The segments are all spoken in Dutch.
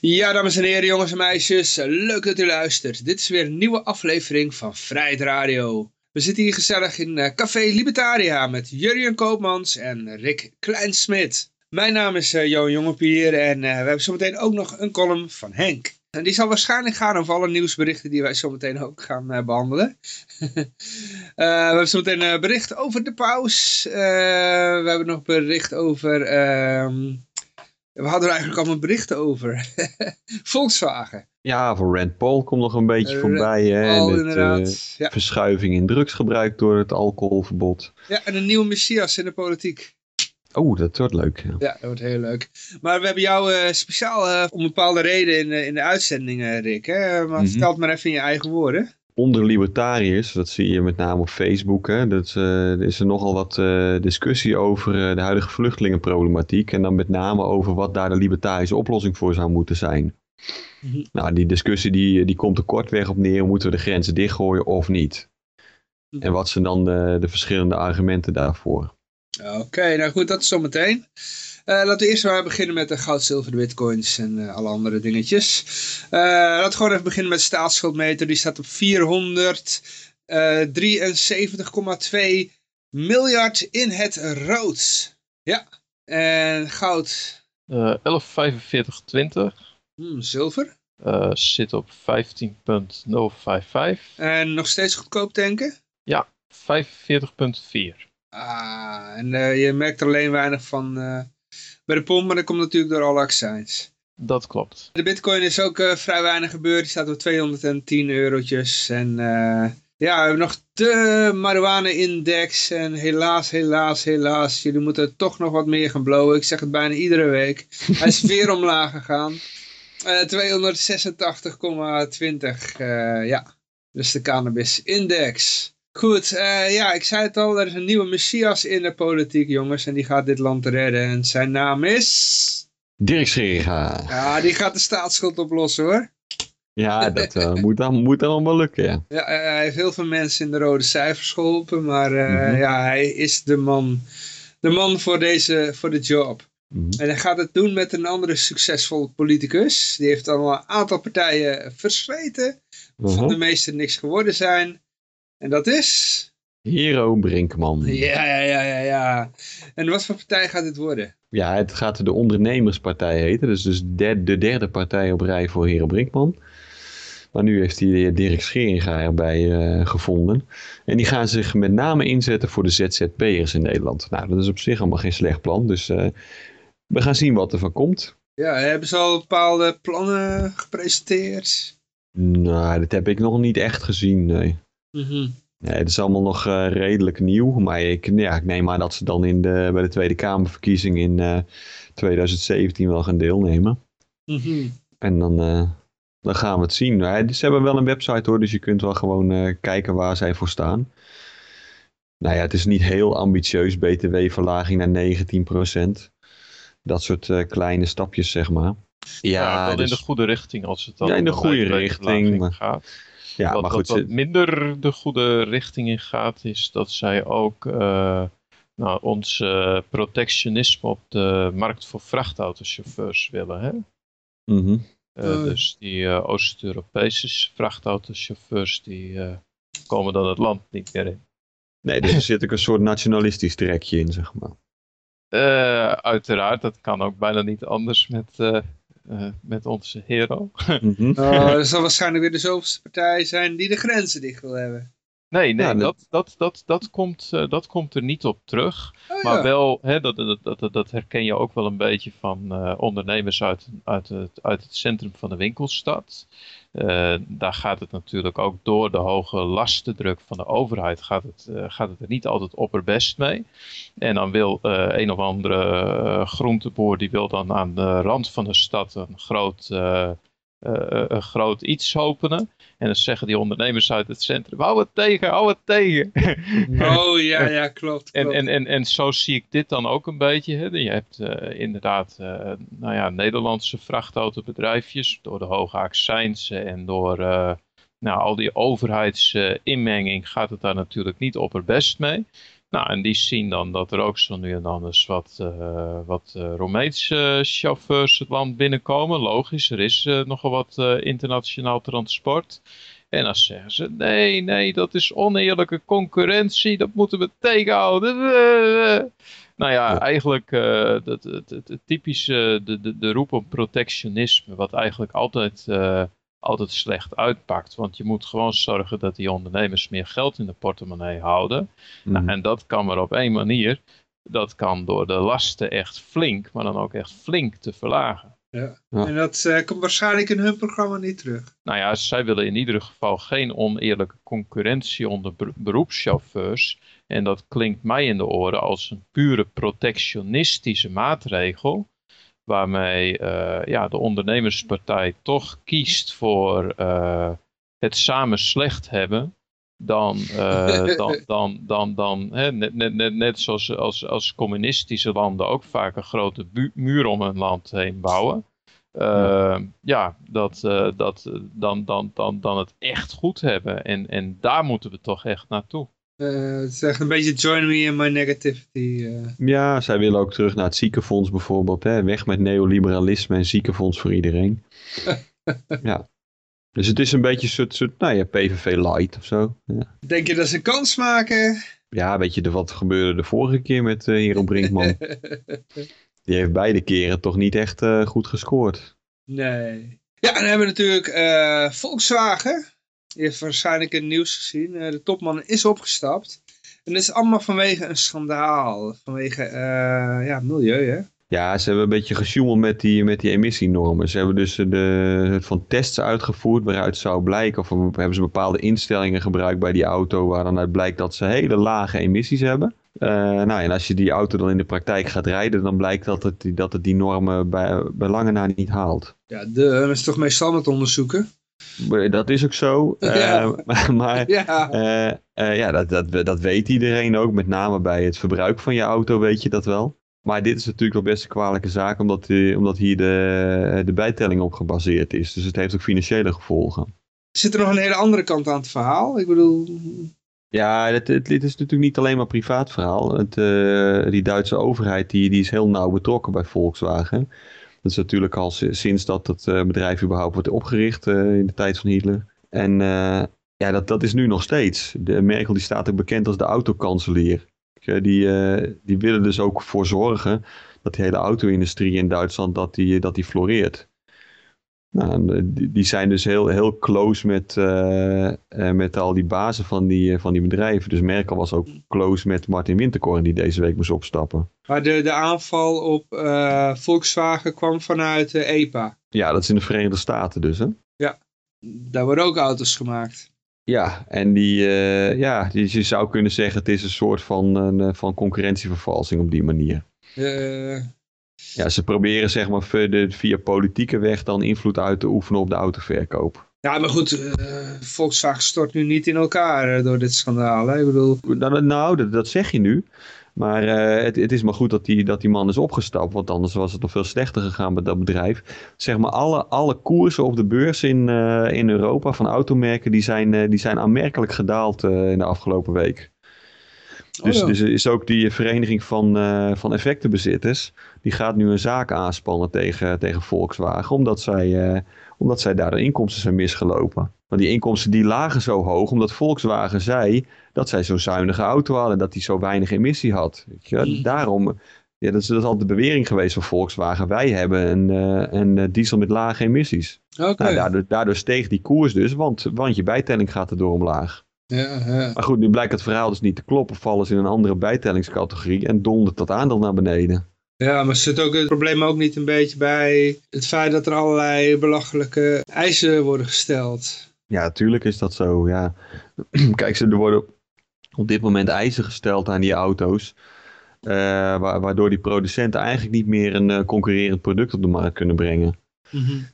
Ja, dames en heren, jongens en meisjes, leuk dat u luistert. Dit is weer een nieuwe aflevering van Vrijheid Radio. We zitten hier gezellig in uh, Café Libertaria met Jurjen Koopmans en Rick Kleinsmit. Mijn naam is uh, Johan Jongepier en uh, we hebben zometeen ook nog een column van Henk. En die zal waarschijnlijk gaan over alle nieuwsberichten die wij zometeen ook gaan behandelen. we hebben zometeen een bericht over de paus. we hebben nog bericht over... Ehm, we hadden er eigenlijk allemaal berichten over. Volkswagen. Ja, voor Rand Paul komt nog een beetje uh, voorbij. Hè? Paul, inderdaad. Uh, ja. Verschuiving in drugsgebruik door het alcoholverbod. Ja, en een nieuwe messias in de politiek. Oh, dat wordt leuk. Ja, ja dat wordt heel leuk. Maar we hebben jou uh, speciaal om een bepaalde reden in, in de uitzending, Rick. Hè? Maar mm -hmm. vertel het maar even in je eigen woorden onder libertariërs, dat zie je met name op Facebook, hè, dat, uh, er is er nogal wat uh, discussie over uh, de huidige vluchtelingenproblematiek. En dan met name over wat daar de libertarische oplossing voor zou moeten zijn. Mm -hmm. Nou, die discussie die, die komt er kortweg op neer, moeten we de grenzen dichtgooien of niet? Mm -hmm. En wat zijn dan de, de verschillende argumenten daarvoor? Oké, okay, nou goed, dat is zometeen. Uh, laten we eerst maar beginnen met de goud, zilver, de bitcoins en uh, alle andere dingetjes. Laten we gewoon even beginnen met de staatsschuldmeter. Die staat op 473,2 miljard in het rood. Ja, en goud? 11,4520. Hmm, zilver? zit op 15,055. En nog steeds goedkoop denken? Ja, 45,4. Ah, en je merkt er alleen weinig van bij de pomp, maar dat komt natuurlijk door alle accijns. Dat klopt. De bitcoin is ook uh, vrij weinig gebeurd. Die staat op 210 eurotjes. En uh, ja, we hebben nog de marijuana-index. En helaas, helaas, helaas. Jullie moeten toch nog wat meer gaan blowen. Ik zeg het bijna iedere week. Hij is weer omlaag gegaan. Uh, 286,20. ja, dus de cannabis-index. Goed, uh, ja, ik zei het al, er is een nieuwe messias in de politiek, jongens. En die gaat dit land redden. En zijn naam is... Dirk Scheringa. Ja, die gaat de staatsschuld oplossen, hoor. Ja, dat uh, moet, dan, moet dan wel lukken, ja. Ja, hij heeft heel veel mensen in de rode cijfers geholpen. Maar uh, mm -hmm. ja, hij is de man, de man voor, deze, voor de job. Mm -hmm. En hij gaat het doen met een andere succesvolle politicus. Die heeft al een aantal partijen versleten. Waarvan -hmm. de meeste niks geworden zijn. En dat is? Hero Brinkman. Ja, ja, ja, ja, ja. En wat voor partij gaat dit worden? Ja, het gaat de ondernemerspartij heten. Dus, dus de, de derde partij op rij voor Hero Brinkman. Maar nu heeft hij Dirk Scheringa erbij uh, gevonden. En die gaan zich met name inzetten voor de ZZP'ers in Nederland. Nou, dat is op zich allemaal geen slecht plan. Dus uh, we gaan zien wat er van komt. Ja, hebben ze al bepaalde plannen gepresenteerd? Nou, dat heb ik nog niet echt gezien, nee. Mm -hmm. ja, het is allemaal nog uh, redelijk nieuw, maar ik, ja, ik neem aan dat ze dan in de, bij de Tweede Kamerverkiezing in uh, 2017 wel gaan deelnemen. Mm -hmm. En dan, uh, dan gaan we het zien. ze hebben wel een website hoor, dus je kunt wel gewoon eh, kijken waar zij voor staan. Nou ja, het is niet heel ambitieus, btw-verlaging naar 19%. Dat soort kleine stapjes, zeg maar. Ja, ja wel dus, in de goede richting als het dan ja, in de goede richting gaat. Ja, wat, maar goed, wat, wat minder de goede richting in gaat, is dat zij ook uh, nou, ons uh, protectionisme op de markt voor vrachtautochauffeurs willen. Hè? Mm -hmm. uh, dus die Oost-Europese vrachtautochauffeurs die komen dan het land niet meer in. Nee, dus er zit ook een soort nationalistisch trekje in, zeg maar. uiteraard, dat kan ook bijna niet anders met uh, met onze hero. mm -hmm. oh, dat zal waarschijnlijk weer de zoveelste partij zijn die de grenzen dicht wil hebben. Nee, nee, ja, dat, dat, dat, dat, komt, uh, dat komt er niet op terug. Oh, maar ja. wel, hè, dat, dat, dat, dat herken je ook wel een beetje van uh, ondernemers uit, uit, het, uit het centrum van de winkelstad. Uh, daar gaat het natuurlijk ook door de hoge lastendruk van de overheid gaat het, gaat het er niet altijd opperbest mee. En dan wil een of andere groenteboer, die wil dan aan de rand van de stad een groot, een groot iets openen. En dan zeggen die ondernemers uit het centrum, hou het tegen, hou het tegen. Oh ja, ja, klopt. klopt. En, en, en, en zo zie ik dit dan ook een beetje. Hè. Je hebt inderdaad nou ja, Nederlandse vrachtautobedrijfjes door de hoge accijns en door uh, nou, al die overheidsinmenging uh, gaat het daar natuurlijk niet opperbest mee. Nou, en die zien dan dat er ook zo nu en dan eens wat, uh, wat uh, Roemeense chauffeurs het land binnenkomen. Logisch, er is uh, nogal wat internationaal transport. En dan zeggen ze, nee, nee, dat is oneerlijke concurrentie, dat moeten we tegenhouden. Nou ja, eigenlijk het, het, het, het, typische, de, de, de roep om protectionisme, wat eigenlijk altijd altijd slecht uitpakt. Want je moet gewoon zorgen dat die ondernemers meer geld in de portemonnee houden. Nou, mhm. en dat kan maar op één manier. Dat kan door de lasten echt flink, maar dan ook echt flink te verlagen. Ja. En dat uh, komt waarschijnlijk in hun programma niet terug. Nou ja, zij willen in ieder geval geen oneerlijke concurrentie onder beroepschauffeurs. En dat klinkt mij in de oren als een pure protectionistische maatregel waarmee uh, ja, de ondernemerspartij toch kiest voor uh, het samen slecht hebben, dan, uh, dan, dan, dan, dan hè, net, net, net zoals als, als communistische landen ook vaak een grote muur om een land heen bouwen. Ja. ja, dat, dat, dan, dan, dan, dan het echt goed hebben. En, en daar moeten we toch echt naartoe. Uh, het is echt een beetje join me in my negativity. Uh. Ja, zij willen ook terug naar het ziekenfonds bijvoorbeeld. Hè? Weg met neoliberalisme en ziekenfonds voor iedereen. ja. Dus het is een beetje een soort, soort nou ja, PVV light of zo. Ja. Denk je dat ze kans maken? Ja, weet je wat gebeurde de vorige keer met uh, Hero Brinkman? Die heeft beide keren toch niet echt goed gescoord. Nee. Ja, en dan hebben we natuurlijk Volkswagen. Je heeft waarschijnlijk het nieuws gezien. Eh, de topman is opgestapt. En dat is allemaal vanwege een schandaal. Vanwege uh, ja, milieu, hè? Ja, ze hebben een beetje gesjoemeld met die, met die emissienormen. Ze hebben dus de, van tests uitgevoerd waaruit zou blijken... of hebben ze bepaalde instellingen gebruikt bij die auto... waar dan uit blijkt dat ze hele lage emissies hebben. Uh, nou, en als je die auto dan in de praktijk gaat rijden... dan blijkt dat het, dat het die normen bij, bij lange na niet haalt. Ja, de, dat is toch meestal met onderzoeken? Dat is ook zo. Ja. Uh, maar ja, uh, uh, ja dat, dat, dat weet iedereen ook. Met name bij het verbruik van je auto weet je dat wel. Maar dit is natuurlijk wel best een kwalijke zaak. Omdat, omdat hier de, de bijtelling op gebaseerd is. Dus het heeft ook financiële gevolgen. Zit er nog een hele andere kant aan het verhaal? Ik bedoel... Ja, het, het, het is natuurlijk niet alleen maar privaat verhaal. Het, die Duitse overheid die, die is heel nauw betrokken bij Volkswagen. Dat is natuurlijk al sinds dat het eh, bedrijf überhaupt wordt opgericht eh, in de tijd van Hitler. En eh, ja, dat, dat is nu nog steeds. De Merkel die staat ook bekend als de autokanselier. Die, die willen dus ook voor zorgen dat die hele auto-industrie in Duitsland dat die, dat die floreert. Nou, die, zijn dus heel, heel close met, uh, met al die bazen van die, van die bedrijven. Dus Merkel was ook close met Martin Winterkorn die deze week moest opstappen. Maar de, de aanval op Volkswagen kwam vanuit EPA? Ja, dat is in de Verenigde Staten dus hè? Ja, daar worden ook auto's gemaakt. Ja, en die, ja, die, je zou kunnen zeggen het is een soort van, van concurrentievervalsing op die manier. Ja, ze proberen zeg maar via politieke weg dan invloed uit te oefenen op de autoverkoop. Ja, maar goed, uh, Volkswagen stort nu niet in elkaar uh, door dit schandaal. Hè? Ik bedoel... Nou, nou dat, dat, zeg je nu. Maar uh, het, het, is maar goed dat die, dat die man is opgestapt, want anders was het nog veel slechter gegaan met dat bedrijf. Zeg maar, alle, alle koersen op de beurs in, in Europa van automerken, die zijn, die zijn aanmerkelijk gedaald in de afgelopen week. Dus, oh dus is ook die vereniging van, uh, van effectenbezitters, die gaat nu een zaak aanspannen tegen, tegen Volkswagen, omdat zij, uh, omdat zij daar de inkomsten zijn misgelopen. Want die inkomsten die lagen zo hoog, omdat Volkswagen zei dat zij zo'n zuinige auto hadden, dat die zo weinig emissie had. Weet je? Mm. Daarom, ja, dat, is, dat is altijd de bewering geweest van Volkswagen. Wij hebben een, uh, een diesel met lage emissies. Okay. Nou, daardoor, daardoor steeg die koers dus, want, want je bijtelling gaat erdoor omlaag. Ja, ja. Maar goed, nu blijkt het verhaal dus niet te kloppen. Vallen ze in een andere bijtellingscategorie en dondert dat aandeel naar beneden. Ja, maar zit ook het probleem ook niet een beetje bij het feit dat er allerlei belachelijke eisen worden gesteld? Ja, natuurlijk is dat zo, ja. Kijk, er worden op dit moment eisen gesteld aan die auto's. Uh, waardoor die producenten eigenlijk niet meer een uh, concurrerend product op de markt kunnen brengen. Mm -hmm.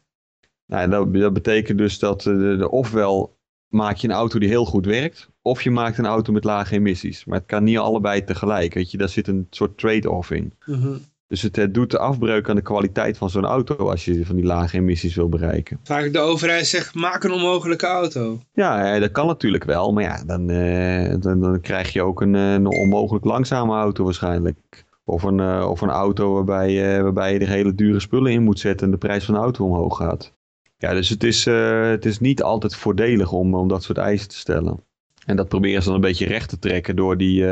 nou, dat, dat, betekent dus dat ofwel maak je een auto die heel goed werkt. Of je maakt een auto met lage emissies. Maar het kan niet allebei tegelijk. Weet je, daar zit een soort trade-off in. Mhm. Dus het, het doet de afbreuk aan de kwaliteit van zo'n auto als je van die lage emissies wil bereiken. Vaak de overheid zegt, maak een onmogelijke auto. Ja, dat kan natuurlijk wel. Maar ja, dan, dan, dan, krijg je ook een, een onmogelijk langzame auto waarschijnlijk. Of een, of een auto waarbij, waarbij je er hele dure spullen in moet zetten en de prijs van de auto omhoog gaat. Ja, dus het is, het is niet altijd voordelig om, om dat soort eisen te stellen. En dat proberen ze dan een beetje recht te trekken door die,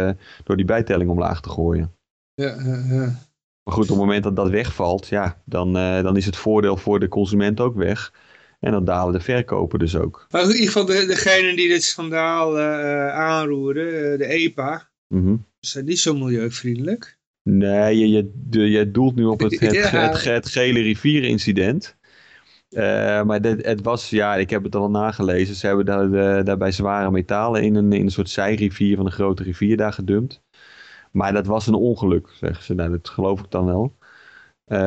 door die bijtelling omlaag te gooien. Ja, ja, ja. Maar goed, op het moment dat dat wegvalt, ja, dan, uh, dan is het voordeel voor de consument ook weg. En dan dalen de verkopen dus ook. Maar in ieder geval, de, degene die dit schandaal uh, aanroeren, de EPA, mm -hmm. zijn die zo milieuvriendelijk? Nee, je, je, de, je doelt nu op het, het, ja. het, het, gele rivierenincident. Uh, maar dit, het was, ja, ik heb het al nagelezen. Ze hebben daar, de, daarbij zware metalen in een, in een soort zijrivier van een grote rivier daar gedumpt. Maar dat was een ongeluk, zeggen ze. Nou, dat geloof ik dan wel. Uh,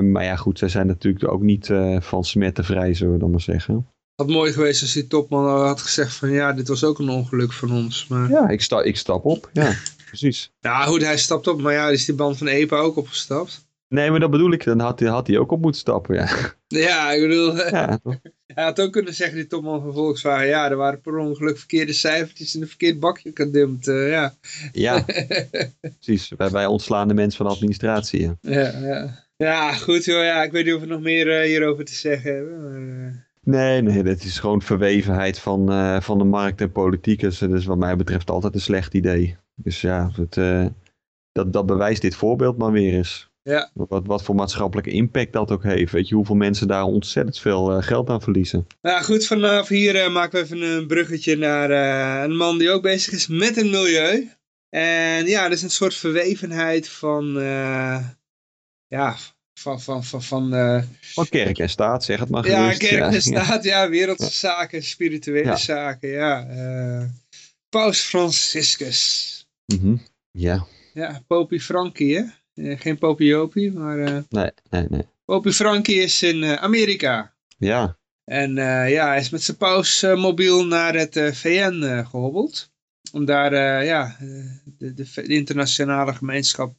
maar ja, goed, zij zijn natuurlijk ook niet van smetten vrij, zullen we dan maar zeggen. Had mooi geweest als die topman had gezegd van ja, dit was ook een ongeluk van ons. Maar... Ja, ik, sta, ik stap op, ja, precies. Ja, goed, hij stapt op, maar ja, is die band van EPA ook opgestapt? Nee, maar dat bedoel ik, dan had, had hij ook op moeten stappen, ja. Ja, ik bedoel, ja, hij had ook kunnen zeggen, die topman van Volkswagen, ja, er waren per ongeluk verkeerde cijfertjes in een verkeerd bakje gedumpt, uh, ja. Ja, precies, wij, wij ontslaan de mens van administratie. Ja, ja, ja. ja goed joh, ja, ik weet niet of we nog meer uh, hierover te zeggen hebben, maar... Uh... Nee, nee, dat is gewoon verwevenheid van, van de markt en politiek. Dus dat is wat mij betreft altijd een slecht idee. Dus ja, het, dat, dat bewijst dit voorbeeld maar weer eens. Ja. Wat, wat voor maatschappelijke impact dat ook heeft. Weet je hoeveel mensen daar ontzettend veel uh, geld aan verliezen. Nou goed, vanaf hier uh, maken we even een bruggetje naar uh, een man die ook bezig is met het milieu. En ja, dat is een soort verwevenheid van, ja, van, van, van, van, van kerk en staat, zeg het maar gerust. Ja, kerk en staat, ja, ja wereldse ja. zaken, spirituele ja. zaken, ja. Paus Franciscus. Mm -hmm. Ja. Ja, Popie Frankie, hè? Uh, geen Popiopi, maar... Uh, nee, nee, nee. Popie Frankie is in uh, Amerika. Ja. En ja, hij is met zijn pausmobiel naar het VN gehobbeld. Om daar ja, de, de, de, internationale gemeenschap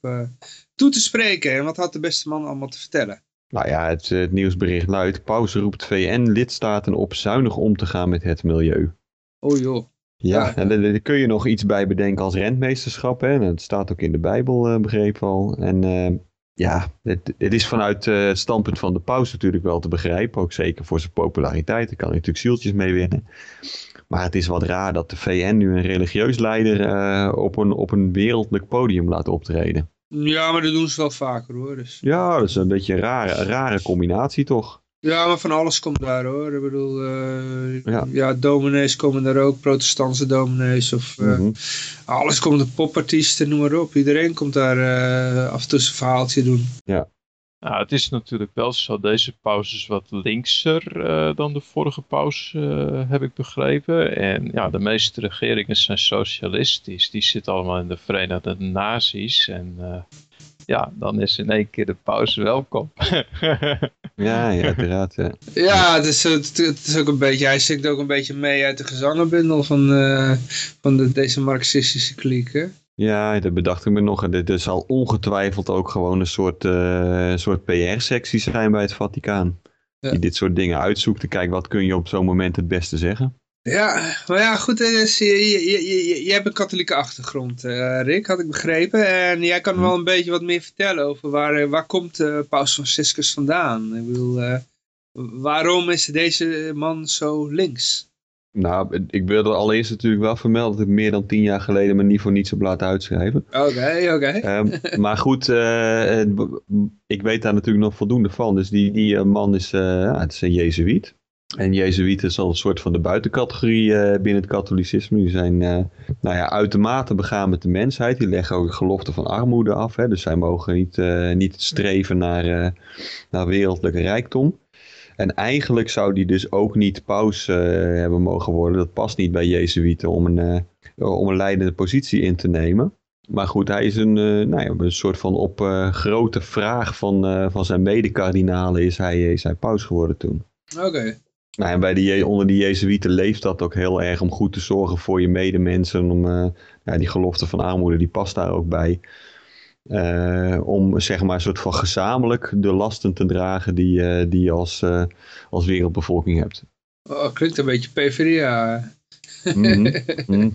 toe te spreken. En wat had de beste man allemaal te vertellen? Nou ja, het, het nieuwsbericht luidt... Paus roept VN-lidstaten op zuinig om te gaan met het milieu. Oh joh. Ja, en daar kun je nog iets bij bedenken als rentmeesterschap. Hè? Dat staat ook in de Bijbel, uh, begrepen al. En uh, ja, het, het, is vanuit uh, het standpunt van de paus natuurlijk wel te begrijpen. Ook zeker voor zijn populariteit. Daar kan hij natuurlijk zieltjes mee winnen. Maar het is wat raar dat de VN nu een religieus leider op, een, op een wereldlijk podium laat optreden. Ja, maar dat doen ze wel vaker hoor. Dus. Ja, dat is een beetje een rare, een rare combinatie toch. Ja, maar van alles komt daar hoor. Ik bedoel, uh, ja. ja. dominees komen daar ook, protestantse dominees of uh, mm -hmm. alles komt, de popartiesten, noem maar op. Iedereen komt daar uh, af en toe zijn verhaaltje doen. Ja. Nou, het is natuurlijk wel zo, deze pauze is wat linkser dan de vorige pauze, heb ik begrepen. En ja, de meeste regeringen zijn socialistisch. Die zitten allemaal in de Verenigde Naties en ja, dan is in één keer de pauze welkom. ja, ja, inderdaad. Ja, ja het, is, het, is ook een beetje, hij zingt ook een beetje mee uit de gezangenbundel van, uh, van de, deze marxistische kliek, Ja, dat bedacht ik me nog. Er zal ongetwijfeld ook gewoon een soort, uh, soort PR-sectie zijn bij het Vaticaan. Ja. Die dit soort dingen uitzoekt te kijken wat kun je op zo'n moment het beste zeggen. Ja, maar ja, goed, dus je, je, je, je hebt een katholieke achtergrond, uh, Rick, had ik begrepen. En jij kan wel een beetje wat meer vertellen over waar, waar komt uh, Paus Franciscus vandaan? Ik bedoel, uh, waarom is deze man zo links? Nou, ik wilde allereerst natuurlijk wel vermelden dat ik meer dan tien jaar geleden mijn niveau niet zo laten uitschrijven. Oké, oké. Okay. um, maar goed, ik weet daar natuurlijk nog voldoende van. Dus die, die man is, ja, het is een jezuïet. En Jezuïeten is al een soort van de buitencategorie uh, binnen het katholicisme. Die zijn uh, nou ja, uitermate begaan met de mensheid. Die leggen ook de gelofte van armoede af. Hè? Dus zij mogen niet, uh, niet streven naar, naar wereldlijke rijkdom. En eigenlijk zou die dus ook niet paus hebben mogen worden. Dat past niet bij Jezuïeten om een, om een leidende positie in te nemen. Maar goed, hij is een, nou ja, een soort van op grote vraag van, van zijn medekardinalen is hij, is hij paus geworden toen. Oké. Nou, en bij de, onder die Jezuïeten leeft dat ook heel erg om goed te zorgen voor je medemensen. Om, uh, ja, die gelofte van armoede, die past daar ook bij. eh, om zeg maar een soort van gezamenlijk de lasten te dragen die, eh, die je als, eh, als wereldbevolking hebt. Oh, klinkt een beetje PvdA. Mhm, mhm.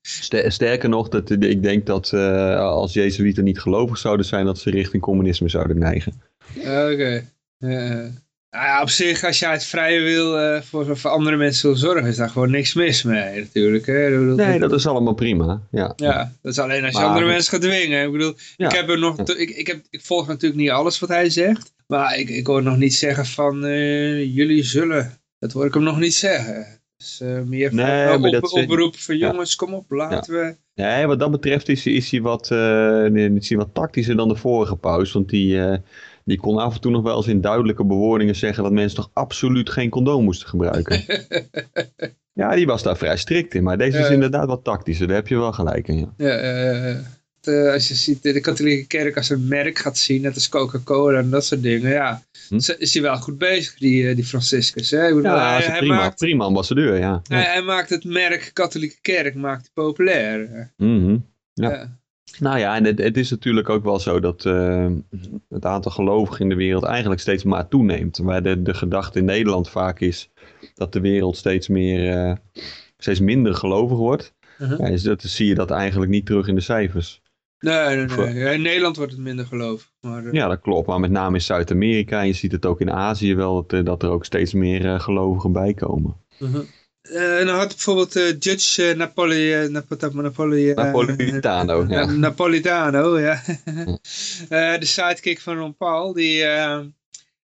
Ster- Sterker nog, dat, ik denk dat eh, als Jezuïeten niet gelovig zouden zijn, dat ze richting communisme zouden neigen. Oké. Ja. Nou ja, op zich, als je uit vrije wil eh, voor, voor andere mensen wil zorgen, is daar gewoon niks mis mee natuurlijk. Hè? Ik bedoel, Nee, dat is allemaal prima. Ja. Ja, dat is alleen als je Maar- andere mensen gaat dwingen. Ik bedoel, Ja. ik, heb er nog, ik, ik, heb, ik volg natuurlijk niet alles wat hij zegt. Maar ik, ik hoor nog niet zeggen van eh, jullie zullen. Dat hoor ik hem nog niet zeggen. Dus eh, meer van Nee, maar op, dat oproep van ja. jongens, kom op, laten we. Nee, wat dat betreft is, is, hij wat, nee, is hij wat tactischer dan de vorige paus. Want die, die kon af en toe nog wel eens in duidelijke bewoordingen zeggen dat mensen toch absoluut geen condoom moesten gebruiken. ja, die was daar vrij strikt in. Maar deze is inderdaad wat tactischer. Daar heb je wel gelijk in. Ja. Ja, eh, als je ziet de katholieke kerk als een merk gaat zien, net als Coca-Cola en dat soort dingen, ja, Hm? is- hij wel goed bezig, die, eh, die Franciscus. Hè? Ik bedoel, Ja, hij, prima, maakt, prima ambassadeur, ja. ja. hij, maakt het merk katholieke kerk maakt populair. Mhm. Ja. Ja. Nou ja, en het, het is natuurlijk ook wel zo dat eh, het aantal gelovigen in de wereld eigenlijk steeds maar toeneemt. Waar de, de gedachte in Nederland vaak is dat de wereld steeds meer, eh, steeds minder gelovig wordt. Mhm. Ja, is dat, zie je dat eigenlijk niet terug in de cijfers. Nee, nee, nee. Ja, In Nederland wordt het minder geloof. Maar, eh, Ja, dat klopt. Maar met name in Zuid-Amerika, en je ziet het ook in Azië wel, dat, dat er ook steeds meer gelovigen bij komen. mhm. Eh, en dan had bijvoorbeeld eh, Judge eh, Napoli, Napo- Napoli, Napolitano, ja. Ja, Napolitano, ja. Eh, de sidekick van Ron Paul, die,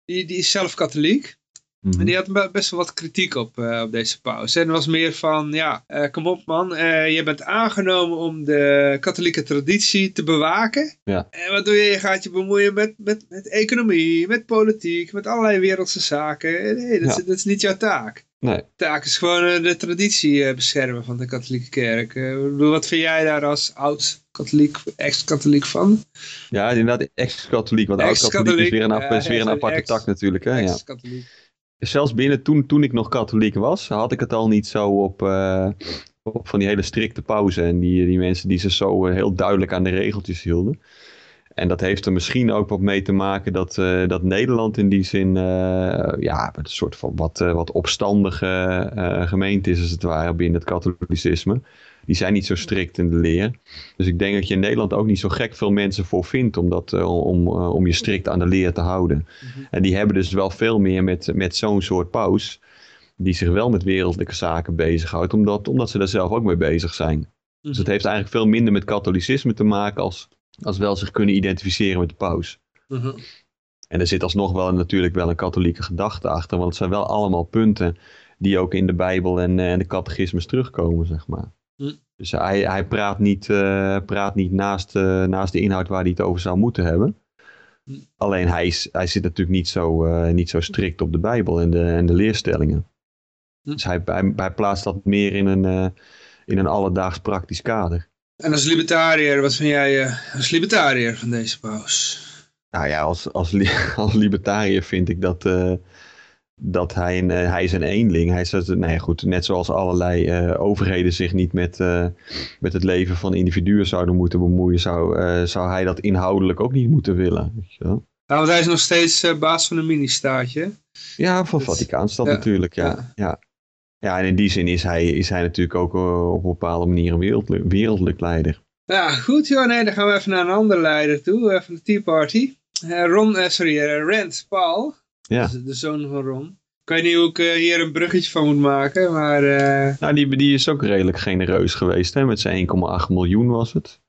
die, die is zelf katholiek. Mhm. En die had be- best wel wat kritiek op, op deze pauze. En was meer van, ja, kom op man, eh, je bent aangenomen om de katholieke traditie te bewaken. Ja. En wat doe je? Je gaat je bemoeien met, met, met economie, met politiek, met allerlei wereldse zaken. Nee, dat, is, dat is niet jouw taak. Nee. De taak is gewoon eh, de traditie eh, beschermen van de katholieke kerk. Eh, wat vind jij daar als oud-katholiek, ex-katholiek van? Ja, inderdaad, ex-katholiek. Want oud-katholiek is weer een, ap- Ja, is weer een aparte ex- tak natuurlijk. Hè? Ja. Ex-katholiek. zelfs binnen toen, toen ik nog katholiek was, had ik het al niet zo op, op van die hele strikte pauze. En die, die mensen die zich zo heel duidelijk aan de regeltjes hielden. En dat heeft er misschien ook wat mee te maken dat, eh, dat Nederland in die zin eh, ja, een soort van wat, eh, wat opstandige gemeente is als het ware binnen het katholicisme. Die zijn niet zo strikt in de leer. Dus ik denk dat je in Nederland ook niet zo gek veel mensen voor vindt om, dat, om, om je strikt aan de leer te houden. Mhm. En die hebben dus wel veel meer met, met zo'n soort paus. Die zich wel met wereldlijke zaken bezighoudt. Omdat, omdat ze daar zelf ook mee bezig zijn. Dus Mhm. het heeft eigenlijk veel minder met katholicisme te maken. Als, als wel zich kunnen identificeren met de paus. Mhm. En er zit alsnog wel natuurlijk wel een katholieke gedachte achter. Want het zijn wel allemaal punten die ook in de Bijbel en, eh, en de catechismus terugkomen, zeg maar. Hm. Dus hij, hij praat niet, eh, praat niet naast, eh, naast de inhoud waar hij het over zou moeten hebben. Hm. Alleen hij, is, hij zit natuurlijk niet zo, niet zo strikt op de Bijbel en de, en de leerstellingen. Dus hij, hij, hij plaatst dat meer in een, in een alledaags praktisch kader. En als libertariër, wat vind jij eh, als libertariër van deze paus? Nou ja, als, als, als libertariër vind ik dat, eh, dat hij, een, eh, hij is een eenling. Hij is, nee, goed, net zoals allerlei overheden zich niet met, met het leven van individuen zouden moeten bemoeien, zou, zou hij dat inhoudelijk ook niet moeten willen. Weet je wel? Nou, want hij is nog steeds baas van een mini-staatje. Ja, van Dus- Vaticaanstad ja, natuurlijk, ja. ja. ja. Ja, en in die zin is hij, is hij natuurlijk ook eh, op een bepaalde manier een wereldlijk, wereldlijk leider. Ja, goed joh. Nee, dan gaan we even naar een andere leider toe, van de Tea Party. Eh, Ron, eh, sorry, eh, Rand Paul. Ja. Dus de zoon van Ron. Ik weet niet hoe ik hier een bruggetje van moet maken, maar... Nou, die, die is ook redelijk genereus geweest, hè? met zijn 1,8 miljoen was het.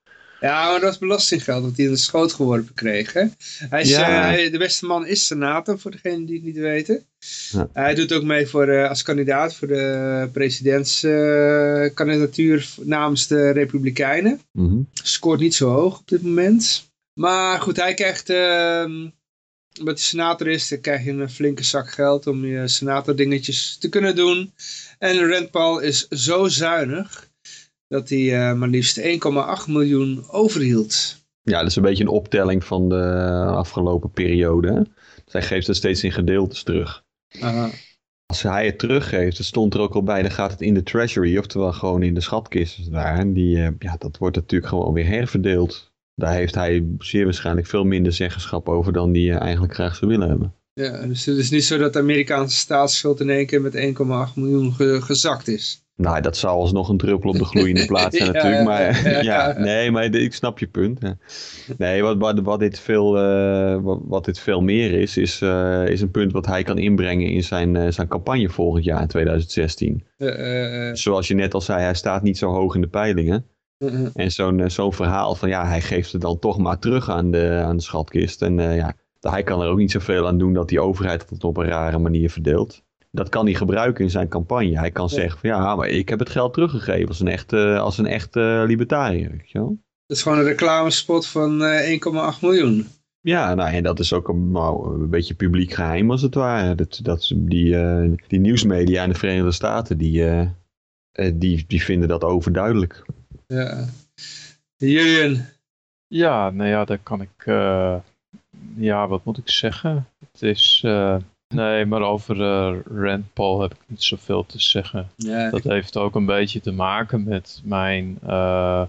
Ja, maar dat was belastinggeld dat hij in de schoot geworpen kreeg. Hè? Hij is, Ja. eh, hij- de beste man is senator, voor degenen die het niet weten. Ja. Hij doet ook mee voor, eh, als kandidaat voor de presidentskandidatuur namens de Republikeinen. Mhm. Scoort niet zo hoog op dit moment. Maar goed, hij krijgt, ehm, omdat hij senator is, dan krijg je een flinke zak geld om je senatordingetjes te kunnen doen. En Rand Paul is zo zuinig dat hij eh, maar liefst 1,8 miljoen overhield. Ja, dat is een beetje een optelling van de afgelopen periode. Hè? Dus hij geeft het steeds in gedeeltes terug. Aha. Als hij het teruggeeft, dat stond er ook al bij, dan gaat het in de treasury, oftewel gewoon in de schatkist. als het ware. En die, eh, ja, dat wordt natuurlijk gewoon weer herverdeeld. daar heeft hij zeer waarschijnlijk veel minder zeggenschap over dan die hij eigenlijk graag zou willen hebben. Ja, dus het is niet zo dat de Amerikaanse staatsschuld in één keer met 1,8 miljoen gezakt is. Nou, dat zou alsnog een druppel op de gloeiende plaats zijn natuurlijk. Maar ja, nee, maar ik snap je punt. Nee, wat, wat, wat, dit, veel, uh, wat, wat, dit veel meer is, is, uh, is een punt wat hij kan inbrengen in zijn, uh, zijn campagne volgend jaar in 2016. Zoals je net al zei, hij staat niet zo hoog in de peilingen. En zo'n zo'n verhaal van ja, hij geeft het dan toch maar terug aan de, aan de schatkist. En ja, hij kan er ook niet zoveel aan doen dat die overheid het op een rare manier verdeelt dat kan hij gebruiken in zijn campagne. Hij kan zeggen van ja, maar ik heb het geld teruggegeven als een echte, als een echte libertariër. Weet je wel? Dat is gewoon een reclamespot van uh, eh, 1,8 miljoen. Ja, nou, en dat is ook een, nou, een beetje publiek geheim als het ware. Dat, dat, die, uh, die nieuwsmedia in de Verenigde Staten, die, uh, die, die vinden dat overduidelijk. Ja. Julian? Ja, nou ja, daar kan ik... ja, wat moet ik zeggen? Het is... Nee, maar over uh, Rand Paul heb ik niet zoveel te zeggen. dat heeft ook een beetje te maken met mijn uh,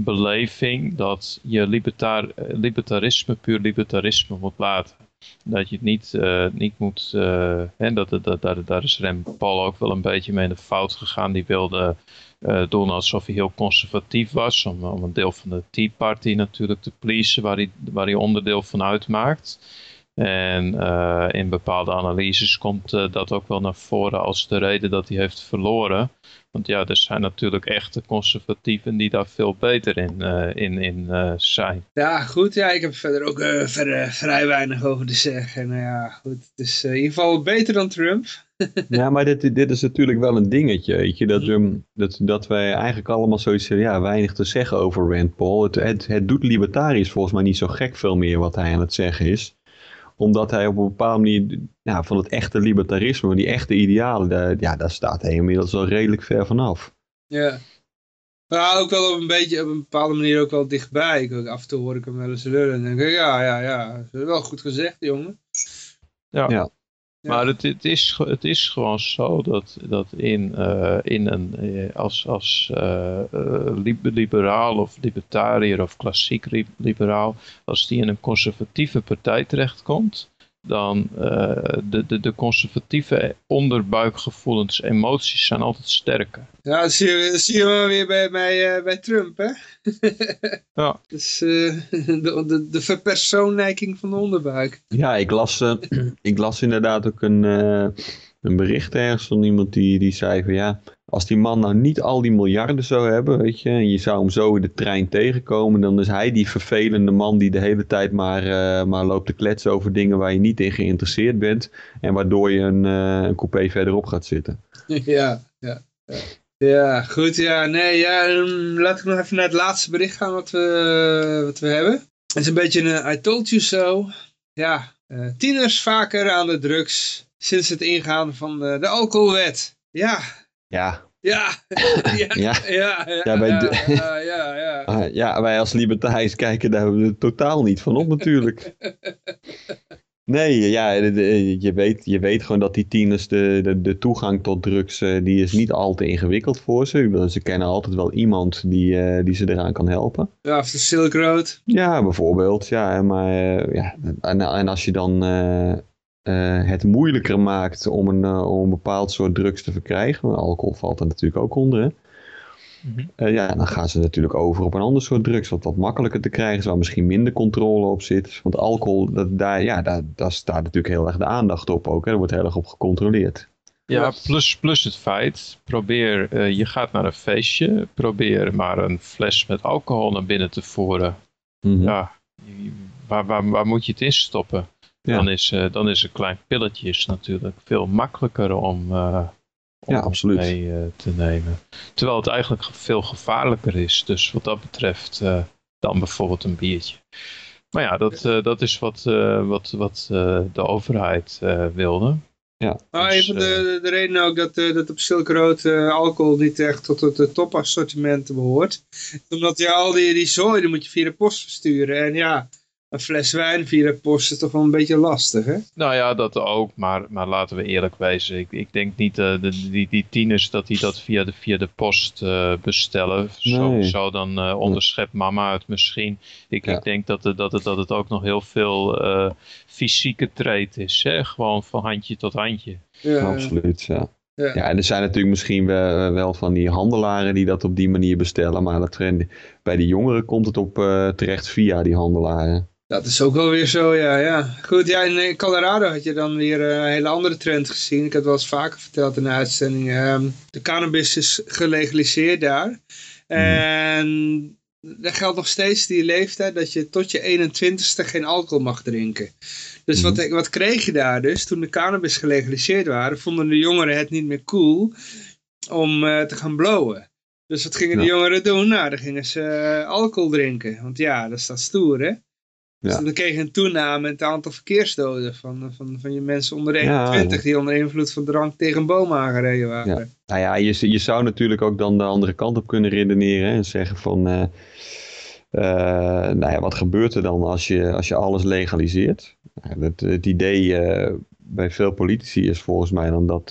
beleving dat je libertar libertarisme puur libertarisme moet laten. Dat je het niet, uh, niet moet, en dat, dat, dat, daar is Rand Paul ook wel een beetje mee in de fout gegaan. Die wilde doen alsof hij heel conservatief was, om, om een deel van de Tea Party natuurlijk te pleasen, waar hij, waar hij onderdeel van uitmaakt. En uh, in bepaalde analyses komt uh, dat ook wel naar voren als de reden dat hij heeft verloren. Want ja, er zijn natuurlijk echte conservatieven die daar veel beter in, uh, in, in zijn. Ja, goed. Ja, ik heb verder ook verder vrij weinig over te zeggen. Nou ja, goed. Het is in ieder geval beter dan Trump. ja, maar dit, dit is natuurlijk wel een dingetje, weet je. Dat, um, dat, dat wij eigenlijk allemaal zoiets ja, weinig te zeggen over Rand Paul. Het, het, het doet libertariërs volgens mij niet zo gek veel meer wat hij aan het zeggen is omdat hij op een bepaalde manier ja, van het echte libertarisme, die echte idealen, daar, ja, daar staat hij inmiddels wel redelijk ver vanaf. Ja. Maar ook wel op een beetje, op een bepaalde manier ook wel dichtbij. Ik, af en toe hoor ik hem wel eens lullen en denk ik, ja, ja, ja, dat is wel goed gezegd, jongen. Ja. ja. Maar het, het, is, het is gewoon zo dat, dat in, uh, in een, uh, als, als uh, liberaal of libertariër of klassiek liberaal, als die in een conservatieve partij terechtkomt, dan uh, de, de, de conservatieve onderbuikgevoelens, emoties zijn altijd sterker. Ja, dat zie je, dat zie je wel weer bij, bij, uh, bij Trump, hè? ja. Dus uh, de, de, de verpersoonlijking van de onderbuik. Ja, ik las, ik las inderdaad ook een, een bericht ergens van iemand die, die zei van ja, als die man nou niet al die miljarden zou hebben, weet je, en je zou hem zo in de trein tegenkomen, dan is hij die vervelende man die de hele tijd maar, uh, maar loopt te kletsen over dingen waar je niet in geïnteresseerd bent en waardoor je een, uh, een coupé verderop gaat zitten. Ja, ja, ja. Ja, goed. Ja, nee, ja, um, laat ik nog even naar het laatste bericht gaan wat we, wat we hebben. Het is een beetje een I told you so. Ja, uh, tieners vaker aan de drugs sinds het ingaan van de, de alcoholwet. Ja, ja. Ja, ja, ja, ja, ja, wij, ja, ja, ja. Ah, ja, wij als libertariërs kijken daar totaal niet van op natuurlijk. Nee, ja, je weet, je weet gewoon dat die tieners, de, de, de toegang tot drugs, eh, die is niet al te ingewikkeld voor ze. Ze kennen altijd wel iemand die, uh, die ze eraan kan helpen. Ja, of de Silk Road. Ja, bijvoorbeeld. Ja, maar ja, en, en als je dan uh, het moeilijker maakt om een, uh, om een bepaald soort drugs te verkrijgen. Alcohol valt er natuurlijk ook onder. Hè? Mm -hmm. uh, ja, dan gaan ze natuurlijk over op een ander soort drugs, wat wat makkelijker te krijgen is, waar misschien minder controle op zit. Want alcohol, dat, daar, ja, daar, daar staat natuurlijk heel erg de aandacht op ook. Hè? Er wordt heel erg op gecontroleerd. Ja, plus, plus het feit, probeer, je gaat naar een feestje, probeer maar een fles met alcohol naar binnen te voeren. Mm -hmm. Ja, waar, waar, waar moet je het in stoppen? Dan, is, uh, dan is een klein pilletje is natuurlijk veel makkelijker om, uh, om ja, absoluut. mee uh, te nemen. Terwijl het eigenlijk veel gevaarlijker is. Dus wat dat betreft dan bijvoorbeeld een biertje. Maar ja, dat, dat is wat, wat, wat de overheid wilde. Ja, nou, dus, een van de, de redenen ook dat, dat op Silk Road alcohol niet echt tot het topassortiment behoort. Omdat ja, al die, die zooi, die moet je via de post versturen. En ja, een fles wijn via de post is toch wel een beetje lastig, hè? Nou ja, dat ook. Maar, maar laten we eerlijk wezen. Ik, ik denk niet uh, de, die, die tieners dat die dat via de, via de post uh, bestellen. Nee. Sowieso dan uh, onderschept mama het misschien. Ik, ja. ik denk dat, het, dat, het, dat het ook nog heel veel fysieke trade is. Hè? Gewoon van handje tot handje. Ja, absoluut, ja. Ja. ja, en er zijn natuurlijk misschien wel, wel, van die handelaren die dat op die manier bestellen. Maar dat, bij die jongeren komt het op uh, terecht via die handelaren. Dat is ook wel weer zo, ja. ja. Goed, ja, in Colorado had je dan weer een hele andere trend gezien. Ik heb het wel eens vaker verteld in de uitzending. Um, de cannabis is gelegaliseerd daar. En er geldt nog steeds die leeftijd dat je tot je 21ste geen alcohol mag drinken. Dus wat, mhm. wat kreeg je daar dus? Toen de cannabis gelegaliseerd waren, vonden de jongeren het niet meer cool om uh, te gaan blowen. Dus wat gingen de jongeren doen? Nou, dan gingen ze uh, alcohol drinken. Want ja, dat dat stoer, hè? Dus dan kreeg je een toename in het aantal verkeersdoden van, van, van je mensen onder 21 ja, die onder invloed van drank tegen een boom aangereden waren. Ja. Nou ja, je, je zou natuurlijk ook dan de andere kant op kunnen redeneren en zeggen van, uh, uh, nou ja, wat gebeurt er dan als je, als je alles legaliseert? Nou, het, het idee uh, bij veel politici is volgens mij dan dat,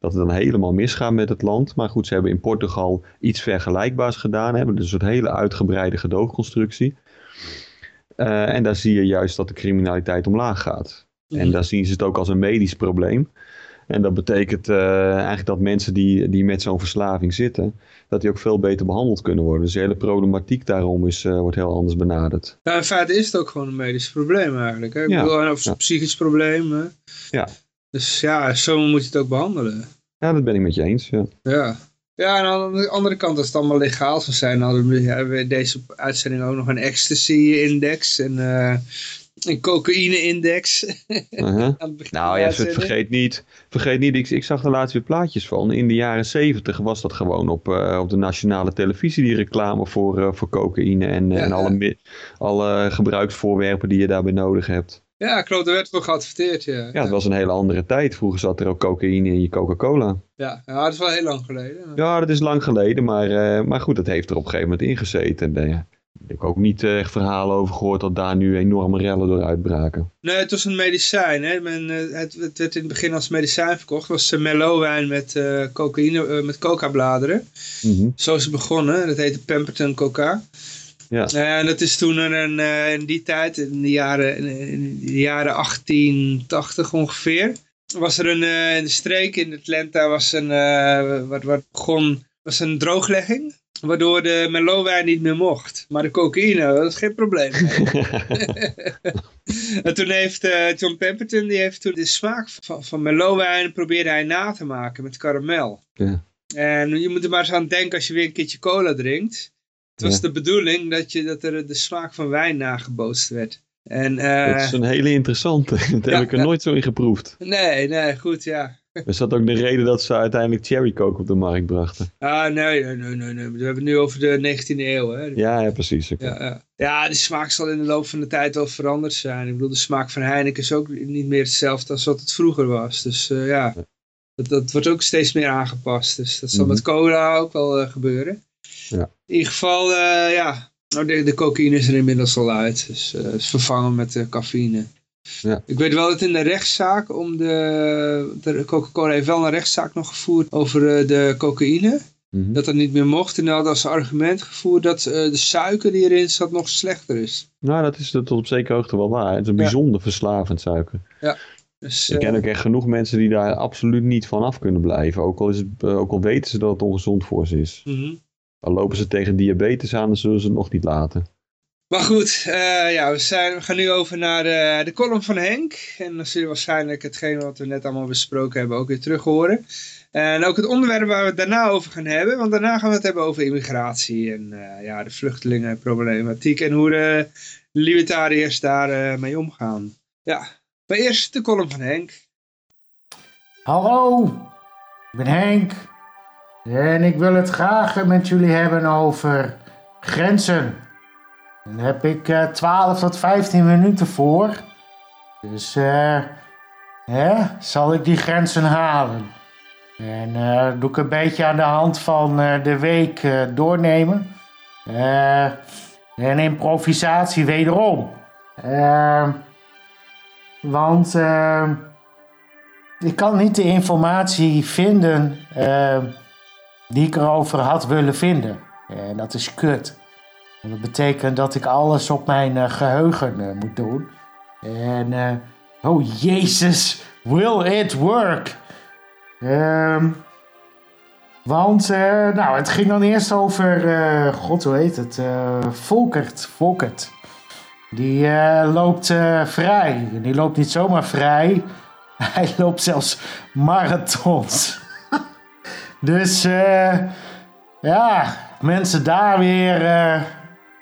dat het dan helemaal misgaat met het land. Maar goed, ze hebben in Portugal iets vergelijkbaars gedaan, hebben dus een soort hele uitgebreide gedoogconstructie. Uh, en daar zie je juist dat de criminaliteit omlaag gaat. En mhm. daar zien ze het ook als een medisch probleem. En dat betekent uh, eigenlijk dat mensen die, die met zo'n verslaving zitten, dat die ook veel beter behandeld kunnen worden. Dus de hele problematiek daarom is, uh, wordt heel anders benaderd. Ja, in feite is het ook gewoon een medisch probleem eigenlijk. Hè? Ik ja. bedoel, of een psychisch probleem. Ja. Dus ja, zo moet je het ook behandelen. Ja, dat ben ik met je eens. Ja. ja. Ja, en aan de andere kant, als het allemaal legaal zou zijn, hadden we deze uitzending ook nog een ecstasy-index en uh, een cocaïne-index. Uh -huh. nou ja, vergeet niet, vergeet niet ik, ik zag er laatst weer plaatjes van. In de jaren zeventig was dat gewoon op, uh, op de nationale televisie, die reclame voor, uh, voor cocaïne en, ja, en alle, alle gebruiksvoorwerpen die je daarbij nodig hebt. Ja, klopt, er werd voor geadverteerd, ja. Ja, het was een hele andere tijd. Vroeger zat er ook cocaïne in je Coca-Cola. Ja, ja, dat is wel heel lang geleden. Ja, dat is lang geleden, maar, uh, maar goed, dat heeft er op een gegeven moment ingezeten. En, uh, ik heb ook niet uh, echt verhalen over gehoord dat daar nu enorme rellen door uitbraken. Nee, het was een medicijn. Hè? Men, het, het, werd in het begin als medicijn verkocht. Het was Merlot-wijn met cocaïne, met coca-bladeren. Mm -hmm. Zo is het begonnen. Dat heette Pemberton Coca. Ja. En dat is toen een, uh, in die tijd, in de jaren, in de jaren 1880 ongeveer, was er een, uh, in de streek in Atlanta was een, uh, wat, wat begon, was een drooglegging. Waardoor de Merlot-wijn niet meer mocht. Maar de cocaïne, dat is geen probleem. en toen heeft John Pemberton, die heeft toen de smaak van, van Merlot-wijn probeerde hij na te maken met karamel. Ja. En je moet er maar eens aan denken als je weer een keertje cola drinkt. Het was de bedoeling dat, je, dat er de smaak van wijn nagebootst werd. En, uh, dat is een hele interessante. Dat heb ik er nooit zo in geproefd. Nee, nee, goed, ja. Is dat ook de reden dat ze uiteindelijk cherry coke op de markt brachten? Ah, nee, nee, nee, nee. We hebben het nu over de 19e eeuw, hè. Ja, ja precies. Ja, ja. ja, die smaak zal in de loop van de tijd wel veranderd zijn. Ik bedoel, de smaak van Heineken is ook niet meer hetzelfde als wat het vroeger was. Dus uh, ja, dat, dat wordt ook steeds meer aangepast. Dus dat zal mm -hmm. met cola ook wel uh, gebeuren. In ieder geval, uh, ja, nou, de, de cocaïne is er inmiddels al uit. Dus uh, is vervangen met de cafeïne. Ja. Ik weet wel dat in de rechtszaak om de, de Coca-Cola heeft wel een rechtszaak nog gevoerd over uh, de cocaïne. Mm -hmm. Dat dat niet meer mocht. En had als argument gevoerd dat de suiker die erin zat nog slechter is. Nou, dat is tot op zekere hoogte wel waar. Het is een ja. bijzonder verslavend suiker. Ja. Dus, ik ken ook echt genoeg mensen die daar absoluut niet van af kunnen blijven. Ook al, is het, ook al weten ze dat het ongezond voor ze is. Mm -hmm. Dan lopen ze tegen diabetes aan, dan zullen ze het nog niet laten. Maar goed, uh, ja, we, zijn, we, gaan nu over naar de, de column van Henk. En dan zullen we waarschijnlijk hetgeen wat we net allemaal besproken hebben ook weer terug horen. En ook het onderwerp waar we het daarna over gaan hebben. Want daarna gaan we het hebben over immigratie en uh, ja, de vluchtelingenproblematiek. En hoe de libertariërs daar uh, mee omgaan. Ja, maar eerst de column van Henk. Hallo, ik ben Henk. En ik wil het graag met jullie hebben over grenzen. Daar heb ik uh, 12 tot 15 minuten voor. Dus uh, zal ik die grenzen halen. En uh, doe ik een beetje aan de hand van de week doornemen. en improvisatie wederom. Want ik kan niet de informatie vinden die ik erover had willen vinden. En dat is kut. Dat betekent dat ik alles op mijn eh, geheugen eh, moet doen. En, eh, oh jezus, will it work? Ehm, want, nou, het ging dan eerst over, god hoe heet het, Volkert, Volkert. Die loopt vrij. Die loopt niet zomaar vrij. Hij loopt zelfs marathons. Dus, ja, mensen daar weer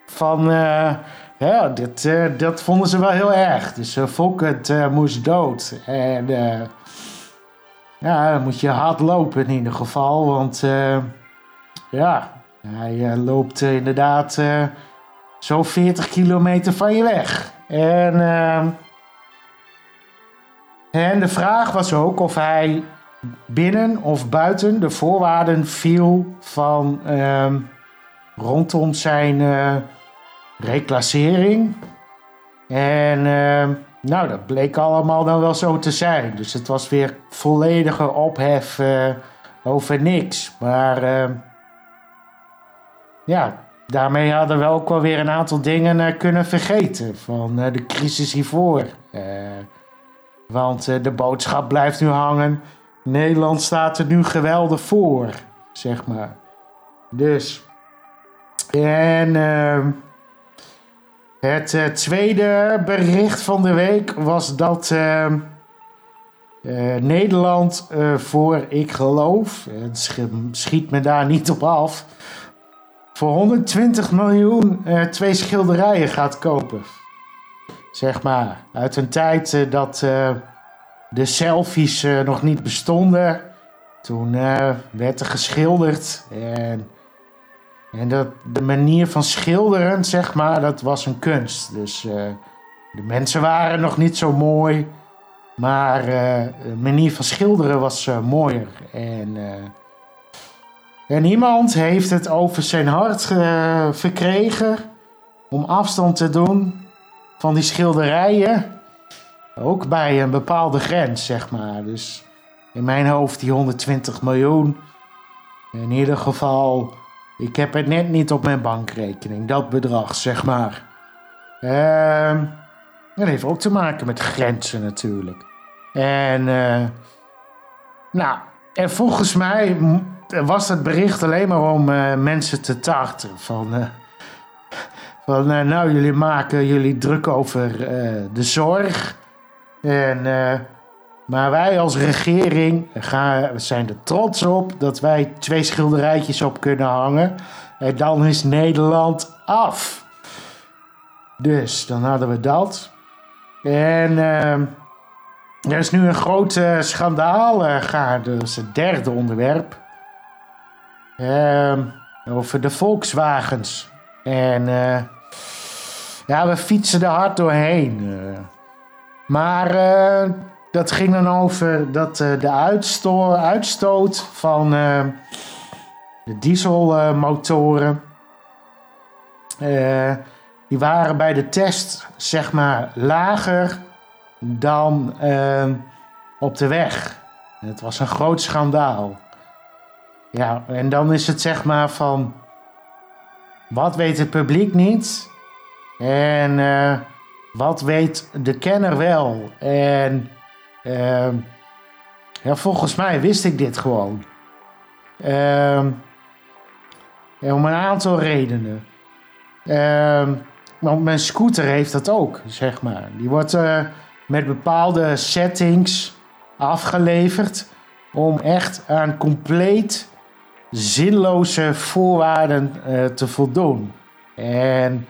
van, uh, ja, dit, dat vonden ze wel heel erg. Dus Volkert moest dood. En ja, dan moet je hard lopen in ieder geval. Want ja, hij loopt inderdaad zo'n 40 kilometer van je weg. En, en de vraag was ook of hij binnen of buiten de voorwaarden viel van rondom zijn reclassering. En uh, nou, dat bleek allemaal dan wel zo te zijn. Dus het was weer volledige ophef uh, over niks. Maar uh, ja, daarmee hadden we ook wel weer een aantal dingen eh, kunnen vergeten van de crisis hiervoor. want de boodschap blijft nu hangen. Nederland staat er nu geweldig voor, zeg maar. Dus. En het uh, tweede bericht van de week was dat uh, uh, Nederland voor, ik geloof, het schiet me daar niet op af, voor 120 miljoen twee schilderijen gaat kopen. Zeg maar, uit een tijd dat de selfies nog niet bestonden. Toen werd er geschilderd en en dat, de manier van schilderen, zeg maar, dat was een kunst. Dus uh, de mensen waren nog niet zo mooi. Maar de manier van schilderen was mooier. En, en iemand heeft het over zijn hart verkregen om afstand te doen van die schilderijen. Ook bij een bepaalde grens, zeg maar. Dus in mijn hoofd die 120 miljoen. In ieder geval ik heb het net niet op mijn bankrekening, dat bedrag, zeg maar. Ehm, dat heeft ook te maken met grenzen natuurlijk. En, uh, nou, en volgens mij was het bericht alleen maar om uh, mensen te tarten. Van, uh, van nou, jullie maken jullie druk over de zorg. En maar wij als regering gaan, zijn er trots op dat wij twee schilderijtjes op kunnen hangen. En dan is Nederland af. Dus dan hadden we dat. En uh, er is nu een groot uh, schandaal gaande. Dat is het derde onderwerp. Over de Volkswagens. En eh, ja, we fietsen er hard doorheen. Maar dat ging dan over dat uh, de uitstoot van uh, de dieselmotoren. Die waren bij de test zeg maar lager dan op de weg. Het was een groot schandaal. Ja, en dan is het zeg maar van. Wat weet het publiek niet? En wat weet de kenner wel? En Ehm, ja, volgens mij wist ik dit gewoon. Uh, om een aantal redenen. Ehm, want mijn scooter heeft dat ook, zeg maar. Die wordt uh, met bepaalde settings afgeleverd om echt aan compleet zinloze voorwaarden uh, te voldoen. En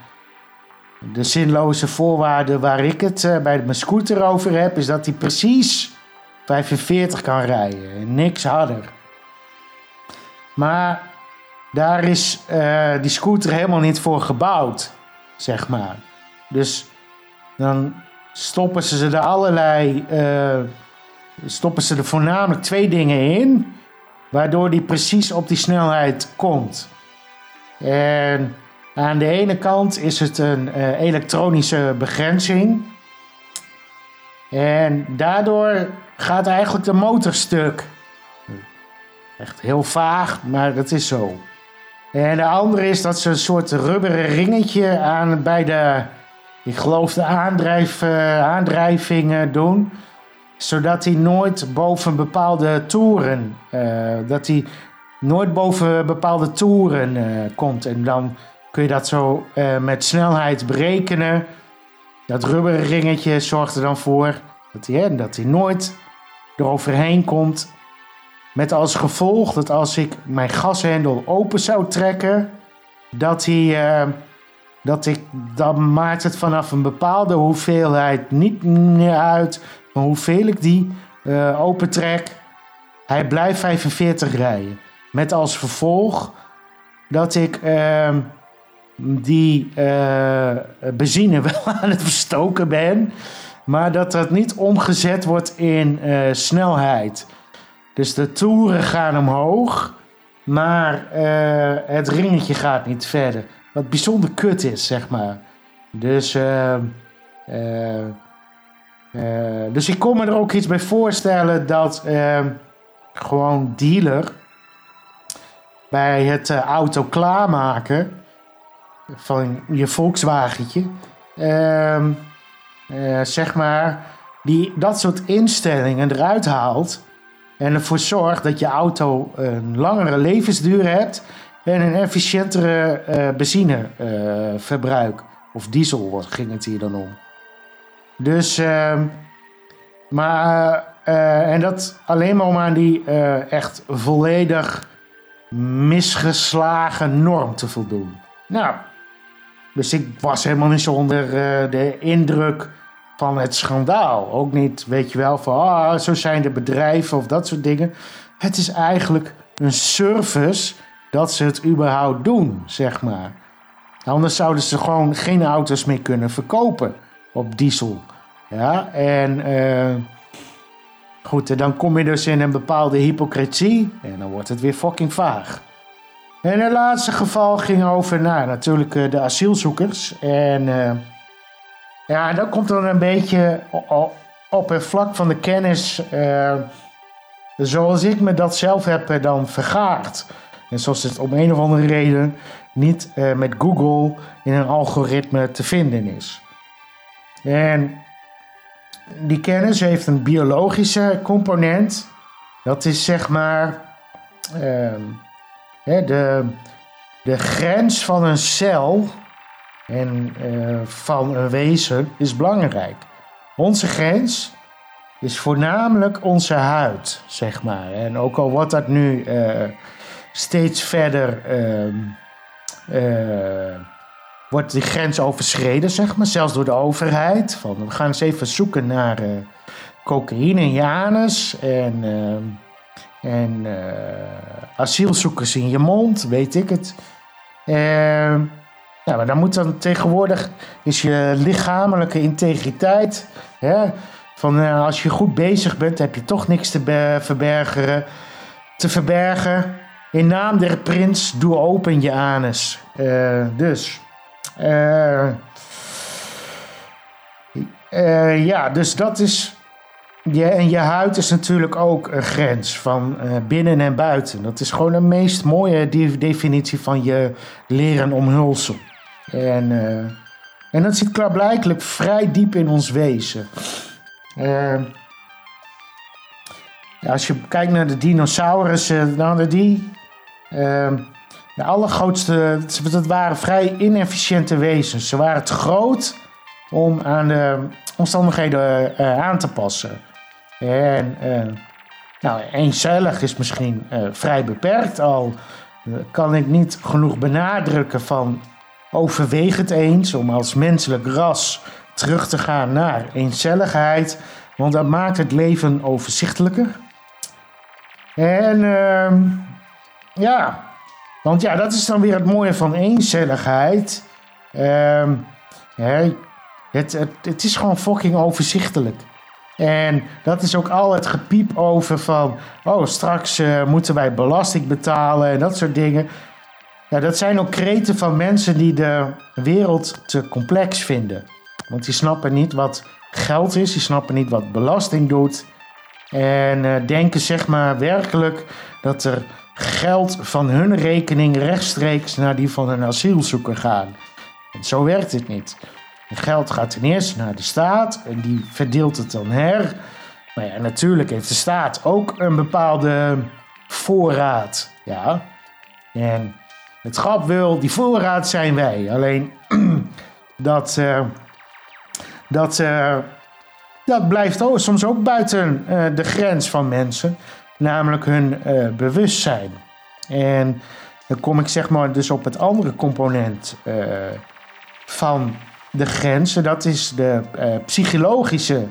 de zinloze voorwaarde waar ik het uh, bij mijn scooter over heb, is dat hij precies 45 kan rijden. Niks harder. Maar daar is uh, die scooter helemaal niet voor gebouwd, zeg maar. Dus dan stoppen ze er allerlei. Uh, stoppen ze er voornamelijk twee dingen in. Waardoor die precies op die snelheid komt. En Aan de ene kant is het een eh, elektronische begrenzing. En daardoor gaat eigenlijk de motor stuk. Echt heel vaag, maar dat is zo. En de andere is dat ze een soort rubberen ringetje aan bij de, ik geloof de aandrijf, uh, aandrijvingen doen. Zodat hij nooit boven bepaalde toeren, uh, dat hij nooit boven bepaalde toeren komt. En dan kun je dat zo met snelheid berekenen. Dat rubberen ringetje zorgt er dan voor dat hij, dat hij nooit eroverheen komt. Met als gevolg dat als ik mijn gashendel open zou trekken, dat hij. Uh, dat ik, dan maakt het vanaf een bepaalde hoeveelheid niet meer uit van hoeveel ik die uh, opentrek. Hij blijft 45 rijden. Met als vervolg dat ik uh, die uh, benzine wel aan het verstoken ben. Maar dat dat niet omgezet wordt in uh, snelheid. Dus de toeren gaan omhoog, maar uh, het ringetje gaat niet verder. Wat bijzonder kut is, zeg maar. Dus, dus ik kon me er ook iets bij voorstellen dat gewoon dealer bij het auto klaarmaken van je Volkswagentje, ehm, zeg maar, die dat soort instellingen eruit haalt en ervoor zorgt dat je auto een langere levensduur hebt en een efficiëntere uh, benzineverbruik. Uh, of diesel ging het hier dan om. Dus, uh, maar, en dat alleen maar om aan die echt volledig misgeslagen norm te voldoen. Nou, dus ik was helemaal niet zo onder de indruk van het schandaal. Ook niet, weet je wel, van ah, zo zijn de bedrijven of dat soort dingen. Het is eigenlijk een service dat ze het überhaupt doen, zeg maar. Anders zouden ze gewoon geen auto's meer kunnen verkopen op diesel. Ja, en uh, goed, dan kom je dus in een bepaalde hypocrisie en dan wordt het weer fucking vaag. En het laatste geval ging over, nou, natuurlijk uh, de asielzoekers. En uh, ja, dat komt dan een beetje op het vlak van de kennis uh, zoals ik me dat zelf heb dan vergaard. En zoals het om een of andere reden niet met Google in een algoritme te vinden is. En die kennis heeft een biologische component. Dat is zeg maar ehm, de, de grens van een cel en uh, van een wezen is belangrijk. Onze grens is voornamelijk onze huid, zeg maar. En ook al wordt dat nu uh, steeds verder. Uh, wordt die grens overschreden, zeg maar, zelfs door de overheid. We gaan eens even zoeken naar cocaïne in je anus en, en asielzoekers in je mond, weet ik het. Ehm, ja, maar dan moet dan tegenwoordig is je lichamelijke integriteit. Hè, van uh, als je goed bezig bent, heb je toch niks te verbergen. Te verbergen. In naam der prins, doe open je anus. Uh, dus. Ja, dus dat is. Ja, en je huid is natuurlijk ook een grens van binnen en buiten. Dat is gewoon de meest mooie definitie van je leren omhulsel. En, uh, en dat zit klaarblijkelijk vrij diep in ons wezen. Ja, als je kijkt naar de dinosaurussen, dan die. Uh, de allergrootste, dat waren vrij inefficiënte wezens. Ze waren te groot om aan de omstandigheden uh, aan te passen. En nou, eencellig is misschien vrij beperkt al. kan ik niet genoeg benadrukken van overweeg het eens om als menselijk ras terug te gaan naar eencelligheid, want dat maakt het leven overzichtelijker. En uh, ja, want ja, dat is dan weer het mooie van eencelligheid. Het, het, het is gewoon fucking overzichtelijk. En dat is ook al het gepiep over van, oh, straks uh, moeten wij belasting betalen en dat soort dingen. Ja, dat zijn ook kreten van mensen die de wereld te complex vinden. Want die snappen niet wat geld is, die snappen niet wat belasting doet. En uh, denken zeg maar werkelijk dat er geld van hun rekening rechtstreeks naar die van een asielzoeker gaat. En zo werkt het niet. Het geld gaat ten eerste naar de staat en die verdeelt het dan her. Maar ja, natuurlijk heeft de staat ook een bepaalde voorraad. Ja. En het grap wil, die voorraad zijn wij. Alleen dat, uh, dat, uh, dat blijft ook, soms ook buiten uh, de grens van mensen. Namelijk hun bewustzijn. En dan kom ik zeg maar dus op het andere component van de grens. En dat is de psychologische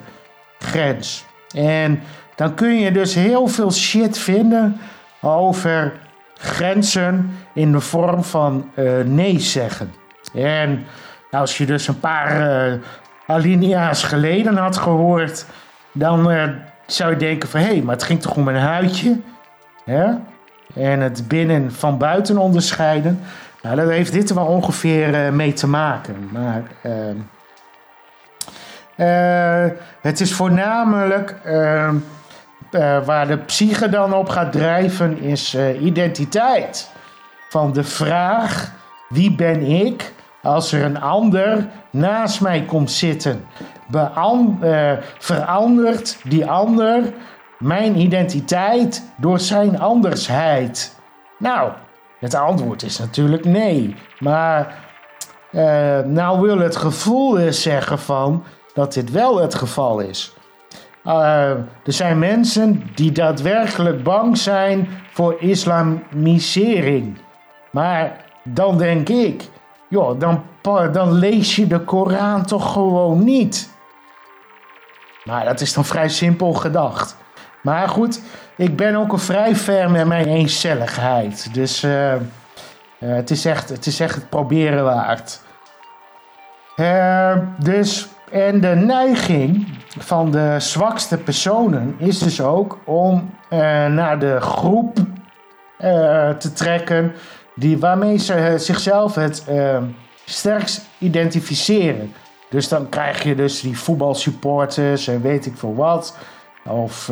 grens. En dan kun je dus heel veel shit vinden over grenzen in de vorm van uh, nee zeggen. En als je dus een paar uh, alinea's geleden had gehoord, dan zou je denken van hé, hey, maar het ging toch om een huidje? Hè? En het binnen van buiten onderscheiden. Nou, daar heeft dit er wel ongeveer mee te maken. Maar ehm, het is voornamelijk ehm, uh, waar de psyche dan op gaat drijven is identiteit. Van de vraag: wie ben ik als er een ander naast mij komt zitten? Verandert die ander mijn identiteit door zijn andersheid? Nou, het antwoord is natuurlijk nee. Maar nou wil het gevoel zeggen van dat dit wel het geval is. Uh, er zijn mensen die daadwerkelijk bang zijn voor islamisering. Maar dan denk ik, joh, dan, dan lees je de Koran toch gewoon niet. Maar dat is dan vrij simpel gedacht. Maar goed, ik ben ook een vrij ver met mijn eencelligheid. Dus uh, uh, het, is echt, het is echt het proberen waard. dus en de neiging van de zwakste personen is dus ook om uh, naar de groep te trekken die, waarmee ze zichzelf het uh, sterkst identificeren. Dus dan krijg je dus die voetbalsupporters en weet ik veel wat. Of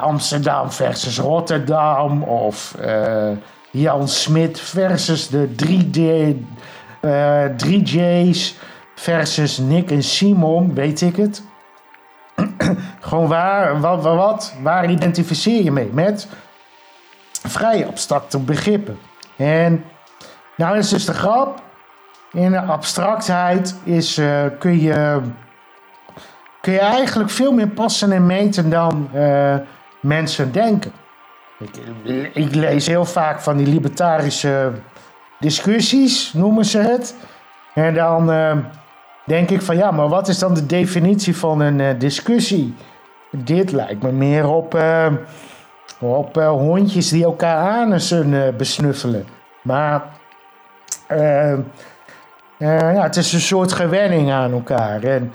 Amsterdam versus Rotterdam. Of Jan Smit versus de 3D, 3J's versus Nick en Simon, weet ik het. Gewoon waar, wat, wat, waar identificeer je mee? Met vrij abstracte begrippen. En nou is dus de grap. In de abstractheid is, uh, kun, je, kun je eigenlijk veel meer passen en meten dan uh, mensen denken. Ik, ik, lees heel vaak van die libertarische discussies, noemen ze het. En dan... Uh, denk ik van ja, maar wat is dan de definitie van een uh, discussie? Dit lijkt me meer op, op hondjes die elkaar anussen besnuffelen. Maar ja, het is een soort gewenning aan elkaar. En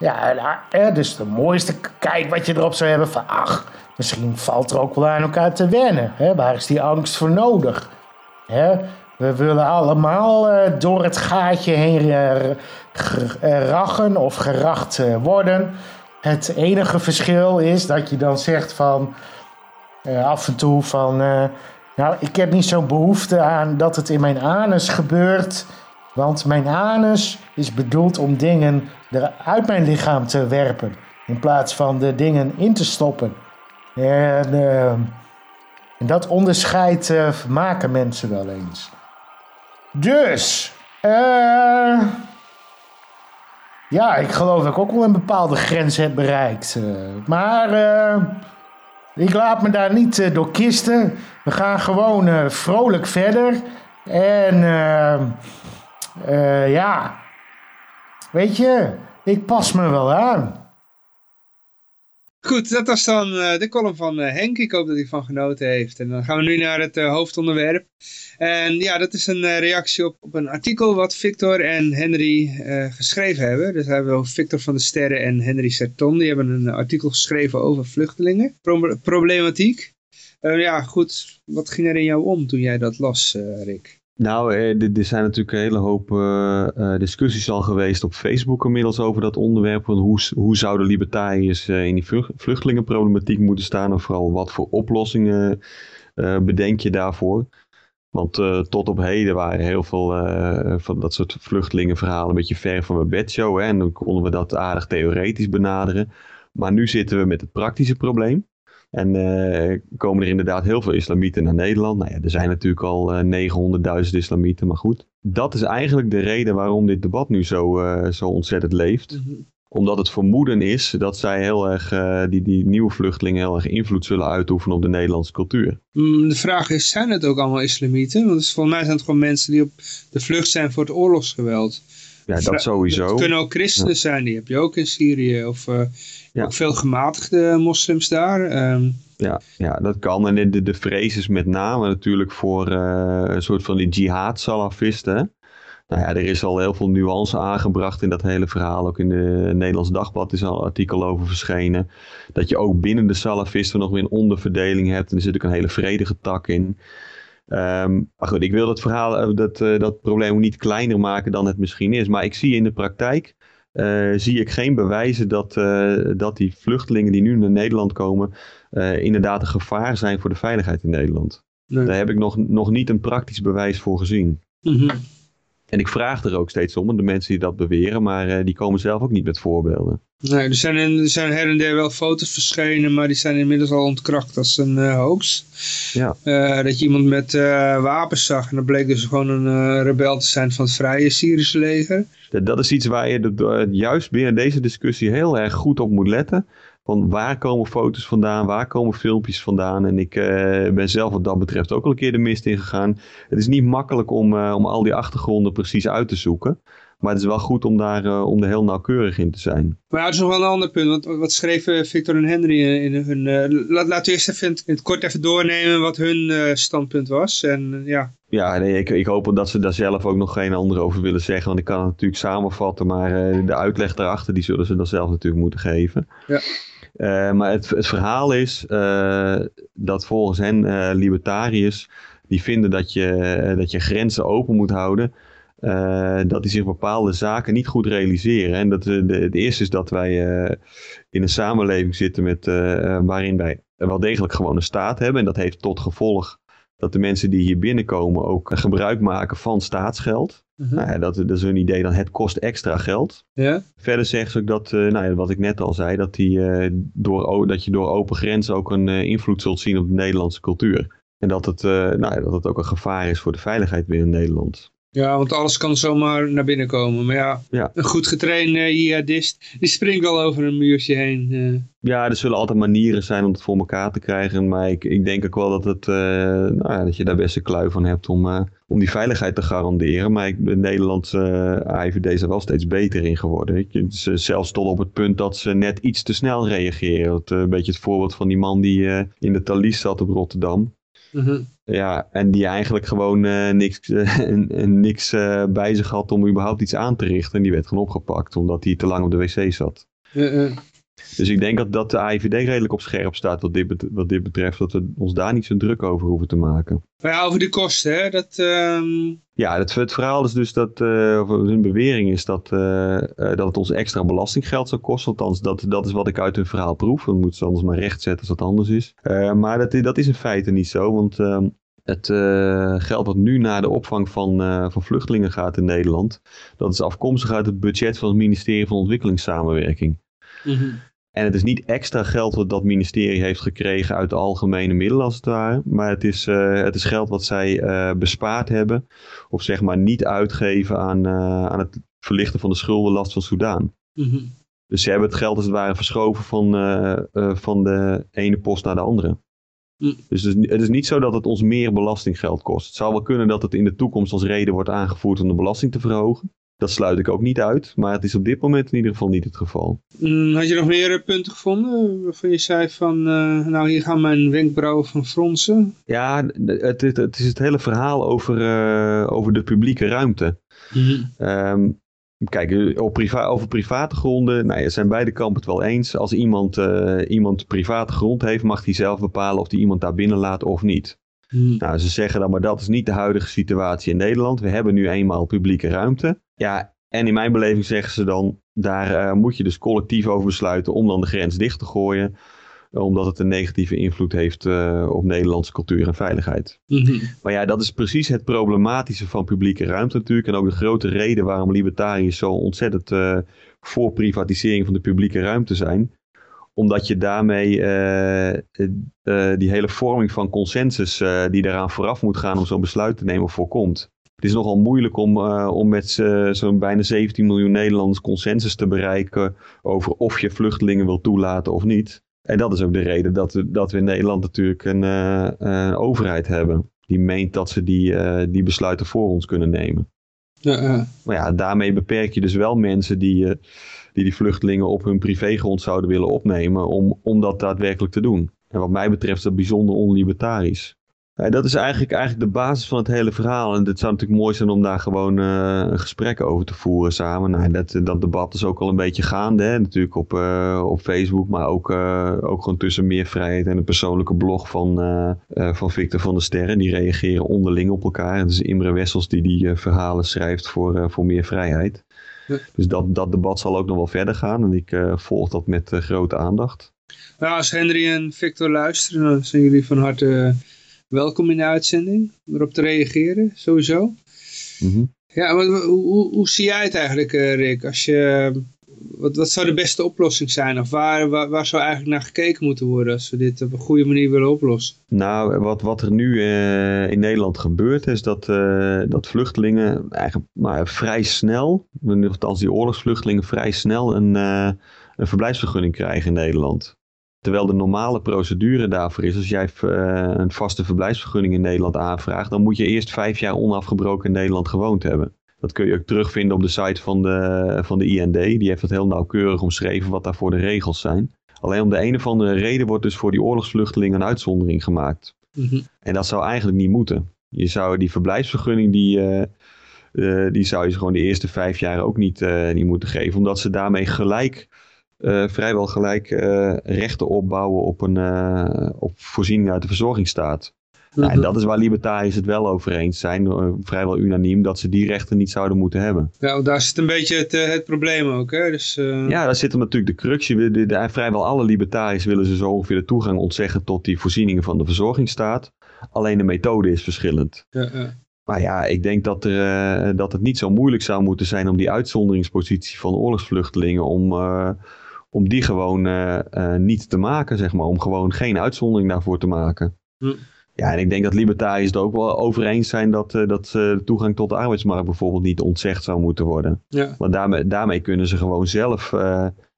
ja, dus de mooiste kijk wat je erop zou hebben van ach, misschien valt er ook wel aan elkaar te wennen. Hè? Waar is die angst voor nodig? Hè? We willen allemaal door het gaatje heen gerachen of geracht eh, worden. Het enige verschil is dat je dan zegt van af en toe van nou ik heb niet zo'n behoefte aan dat het in mijn anus gebeurt. Want mijn anus is bedoeld om dingen uit mijn lichaam te werpen. In plaats van de dingen in te stoppen. En, uh, en dat onderscheid maken mensen wel eens. Dus, eh ja, ik geloof dat ik ook wel een bepaalde grens heb bereikt. Maar ik laat me daar niet door kisten. We gaan gewoon vrolijk verder. En ja, weet je, ik pas me wel aan. Goed, dat was dan uh, de column van uh, Henk. Ik hoop dat hij van genoten heeft. En dan gaan we nu naar het hoofdonderwerp. En ja, dat is een reactie op, op een artikel wat Victor en Henry geschreven hebben. Dus hebben Victor van de Sterren en Henry Serton. Die hebben een artikel geschreven over vluchtelingen. Pro problematiek. Eh, ja, goed. Wat ging er in jou om toen jij dat las, Rick? Nou, er, er zijn natuurlijk een hele hoop uh, discussies al geweest op Facebook inmiddels over dat onderwerp. Van hoe, hoe zouden libertariërs in die vluchtelingenproblematiek moeten staan? En vooral wat voor oplossingen bedenk je daarvoor? Want tot op heden waren heel veel van dat soort vluchtelingenverhalen een beetje ver van mijn bedshow. Hè? En dan konden we dat aardig theoretisch benaderen. Maar nu zitten we met het praktische probleem. En uh, komen er inderdaad heel veel islamieten naar Nederland. Nou ja, er zijn natuurlijk al uh, 900.000 islamieten, maar goed. Dat is eigenlijk de reden waarom dit debat nu zo, uh, zo ontzettend leeft. Mm -hmm. Omdat het vermoeden is dat zij heel erg, die, die nieuwe vluchtelingen heel erg invloed zullen uitoefenen op de Nederlandse cultuur. Mm, de vraag is, zijn het ook allemaal islamieten? Want volgens mij zijn het gewoon mensen die op de vlucht zijn voor het oorlogsgeweld. Ja, dat sowieso. Het kunnen ook christenen zijn, die heb je ook in Syrië. Of uh, ook veel gematigde moslims daar. Um. Ja, ja, dat kan. En de, de vrees is met name natuurlijk voor uh, een soort van die jihad-salafisten. Nou ja, er is al heel veel nuance aangebracht in dat hele verhaal. Ook in de Nederlands Dagblad is al een artikel over verschenen. Dat je ook binnen de salafisten nog weer een onderverdeling hebt. En er zit ook een hele vredige tak in. Um, maar goed, ik wil dat verhaal, dat, uh, dat probleem niet kleiner maken dan het misschien is. Maar ik zie in de praktijk, uh, zie ik geen bewijzen dat, uh, dat die vluchtelingen die nu naar Nederland komen, inderdaad een gevaar zijn voor de veiligheid in Nederland. Daar heb ik nog, nog niet een praktisch bewijs voor gezien. Mm -hmm. En ik vraag er ook steeds om, de mensen die dat beweren, maar die komen zelf ook niet met voorbeelden. Nee, er zijn, er zijn her en der wel foto's verschenen, maar die zijn inmiddels al ontkracht als een uh, hoax. Ja. Uh, dat je iemand met wapens zag en dat bleek dus gewoon een rebel te zijn van het vrije Syrische leger. Dat, dat is iets waar je de, juist binnen deze discussie heel erg goed op moet letten. Van waar komen foto's vandaan, waar komen filmpjes vandaan. En ik ben zelf wat dat betreft ook al een keer de mist ingegaan. Het is niet makkelijk om, om al die achtergronden precies uit te zoeken. Maar het is wel goed om daar uh, om er heel nauwkeurig in te zijn. Maar het is nog wel een ander punt. Want wat schreef Victor en Henry in, in hun... laat, laten we eerst even in het kort even doornemen wat hun standpunt was. En ja... Ja, nee, ik, ik hoop dat ze daar zelf ook nog geen andere over willen zeggen. Want ik kan het natuurlijk samenvatten. Maar de uitleg daarachter, die zullen ze dan zelf natuurlijk moeten geven. Ja. Uh, maar het, het, verhaal is uh, dat volgens hen uh, libertariërs die vinden dat je, dat je grenzen open moet houden, dat die zich bepaalde zaken niet goed realiseren. En dat, de, het eerste is dat wij in een samenleving zitten met, waarin wij wel degelijk gewoon een staat hebben. En dat heeft tot gevolg dat de mensen die hier binnenkomen ook gebruik maken van staatsgeld. Mhm. -huh. nou ja, dat, dat, is hun idee, dan het kost extra geld. Ja. Verder zeggen ze ook dat, nou ja, wat ik net al zei, dat, die, door, dat je door open grenzen ook een invloed zult zien op de Nederlandse cultuur. En dat het, nou ja, dat het ook een gevaar is voor de veiligheid binnen Nederland. Ja, want alles kan zomaar naar binnen komen. Maar ja, ja. een goed getrainde jihadist, die springt wel over een muurtje heen. Uh. Ja, er zullen altijd manieren zijn om het voor elkaar te krijgen. Maar ik, ik denk ook wel dat, het, uh, nou ja, dat je daar best een klui van hebt om, uh, om die veiligheid te garanderen. Maar ik, de Nederlandse AIVD is er wel steeds beter in geworden. Ze, zelfs tot op het punt dat ze net iets te snel reageren. Dat, een beetje het voorbeeld van die man die in de Thalys zat op Rotterdam. Mm -hmm. Ja, en die eigenlijk gewoon uh, niks, uh, niks uh, bij zich had om überhaupt iets aan te richten. En die werd gewoon opgepakt omdat hij te lang op de wc zat. Dus ik denk dat, dat de AIVD redelijk op scherp staat wat dit, wat dit betreft. Dat we ons daar niet zo druk over hoeven te maken. Maar ja, over die kosten, hè? Dat, um... Ja, het, het, verhaal is dus dat, uh, of hun bewering is dat, uh, uh, dat het ons extra belastinggeld zou kosten. Althans, dat, dat is wat ik uit hun verhaal proef. Dan moeten ze anders maar rechtzetten als dat anders is. maar dat, dat is in feite niet zo, want ehm, het geld wat nu naar de opvang van, van vluchtelingen gaat in Nederland, dat is afkomstig uit het budget van het ministerie van Ontwikkelingssamenwerking. Mm -hmm. En het is niet extra geld wat dat ministerie heeft gekregen uit de algemene middelen als het ware. Maar het is, uh, het is geld wat zij uh, bespaard hebben. Of zeg maar niet uitgeven aan, uh, aan het verlichten van de schuldenlast van Soudaan. Mm -hmm. Dus ze hebben het geld als het ware verschoven van, van de ene post naar de andere. Mm. Dus het is, het is niet zo dat het ons meer belastinggeld kost. Het zou wel kunnen dat het in de toekomst als reden wordt aangevoerd om de belasting te verhogen. Dat sluit ik ook niet uit, maar het is op dit moment in ieder geval niet het geval. Mm, had je nog meer punten gevonden waarvan je zei van, uh, nou hier gaan mijn wenkbrauwen van fronsen? Ja, het, het, het is het hele verhaal over, uh, over de publieke ruimte. Mm -hmm. um, Kijk, op priva over private gronden nou, ja, zijn beide kampen het wel eens. Als iemand, uh, iemand private grond heeft, mag hij zelf bepalen of hij iemand daar binnen laat of niet. Hmm. Nou, ze zeggen dan, maar dat is niet de huidige situatie in Nederland. We hebben nu eenmaal publieke ruimte. Ja, en in mijn beleving zeggen ze dan, daar uh, moet je dus collectief over besluiten om dan de grens dicht te gooien omdat het een negatieve invloed heeft uh, op Nederlandse cultuur en veiligheid. Mm Maar ja, dat is precies het problematische van publieke ruimte natuurlijk. En ook de grote reden waarom libertariërs zo ontzettend uh, voor privatisering van de publieke ruimte zijn. Omdat je daarmee uh, die hele vorming van consensus die daaraan vooraf moet gaan om zo'n besluit te nemen voorkomt. Het is nogal moeilijk om, om met zo'n bijna 17 miljoen Nederlanders consensus te bereiken over of je vluchtelingen wil toelaten of niet. En dat is ook de reden dat we, dat we in Nederland natuurlijk een, een overheid hebben. Die meent dat ze die, die besluiten voor ons kunnen nemen. Maar ja, daarmee beperk je dus wel mensen die, die die vluchtelingen op hun privégrond zouden willen opnemen om, om dat daadwerkelijk te doen. En wat mij betreft is dat bijzonder onlibertarisch. Ja, dat is eigenlijk, eigenlijk de basis van het hele verhaal. En het zou natuurlijk mooi zijn om daar gewoon uh, een gesprek over te voeren samen. Nou, dat, dat debat is ook al een beetje gaande. Hè? Natuurlijk op, uh, op Facebook, maar ook, uh, ook gewoon tussen meer vrijheid en een persoonlijke blog van, van Victor van der Sterren. Die reageren onderling op elkaar. Het is Imre Wessels die die verhalen schrijft voor, voor meer vrijheid. Dus dat, dat debat zal ook nog wel verder gaan. En ik volg dat met grote aandacht. Nou, als Henry en Victor luisteren, dan zijn jullie van harte welkom in de uitzending, om erop te reageren, sowieso. Mhm. Ja, maar hoe, hoe, zie jij het eigenlijk, eh, Rick? Als je, wat, wat zou de beste oplossing zijn? Of waar, waar, zou eigenlijk naar gekeken moeten worden als we dit op een goede manier willen oplossen? Nou, wat, wat er nu uh, in Nederland gebeurt is dat, uh, dat vluchtelingen eigenlijk maar vrij snel, althans die oorlogsvluchtelingen vrij snel een, uh, een verblijfsvergunning krijgen in Nederland. Terwijl de normale procedure daarvoor is, als jij uh, een vaste verblijfsvergunning in Nederland aanvraagt, dan moet je eerst vijf jaar onafgebroken in Nederland gewoond hebben. Dat kun je ook terugvinden op de site van de, van de IND. Die heeft dat heel nauwkeurig omschreven wat daarvoor de regels zijn. Alleen om de een of andere reden wordt dus voor die oorlogsvluchtelingen een uitzondering gemaakt. Mm En dat zou eigenlijk niet moeten. Je zou die verblijfsvergunning, die, uh, uh, die zou je gewoon de eerste vijf jaar ook niet, niet moeten geven. Omdat ze daarmee gelijk uh, vrijwel gelijk uh, rechten opbouwen op, een, uh, op voorziening uit de verzorgingsstaat. En dat is waar libertariërs het wel over eens zijn, vrijwel unaniem, dat ze die rechten niet zouden moeten hebben. Ja, daar zit een beetje het, het probleem ook. Hè? Dus, Ja, daar zit natuurlijk de crux. De, de, de, vrijwel alle libertariërs willen ze zo ongeveer de toegang ontzeggen tot die voorzieningen van de verzorgingsstaat. Alleen de methode is verschillend. Ja, ja. Maar ja, ik denk dat, er, dat het niet zo moeilijk zou moeten zijn om die uitzonderingspositie van oorlogsvluchtelingen om om die gewoon uh, uh, niet te maken, zeg maar. Om gewoon geen uitzondering daarvoor te maken. Hm. Ja, en ik denk dat libertariërs er ook wel over eens zijn dat, uh, dat de toegang tot de arbeidsmarkt bijvoorbeeld niet ontzegd zou moeten worden. Ja. Want daarmee, daarmee kunnen ze gewoon zelf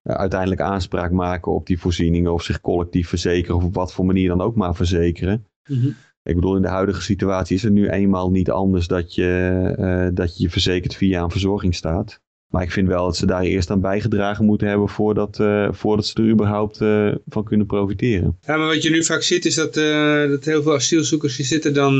uiteindelijk aanspraak maken op die voorzieningen of zich collectief verzekeren of op wat voor manier dan ook maar verzekeren. Mm Ik bedoel, in de huidige situatie is het nu eenmaal niet anders dat je dat je, je verzekerd via een verzorging staat. Maar ik vind wel dat ze daar eerst aan bijgedragen moeten hebben voordat, uh, voordat ze er überhaupt uh, van kunnen profiteren. Ja, maar wat je nu vaak ziet is dat, uh, dat heel veel asielzoekers die zitten dan,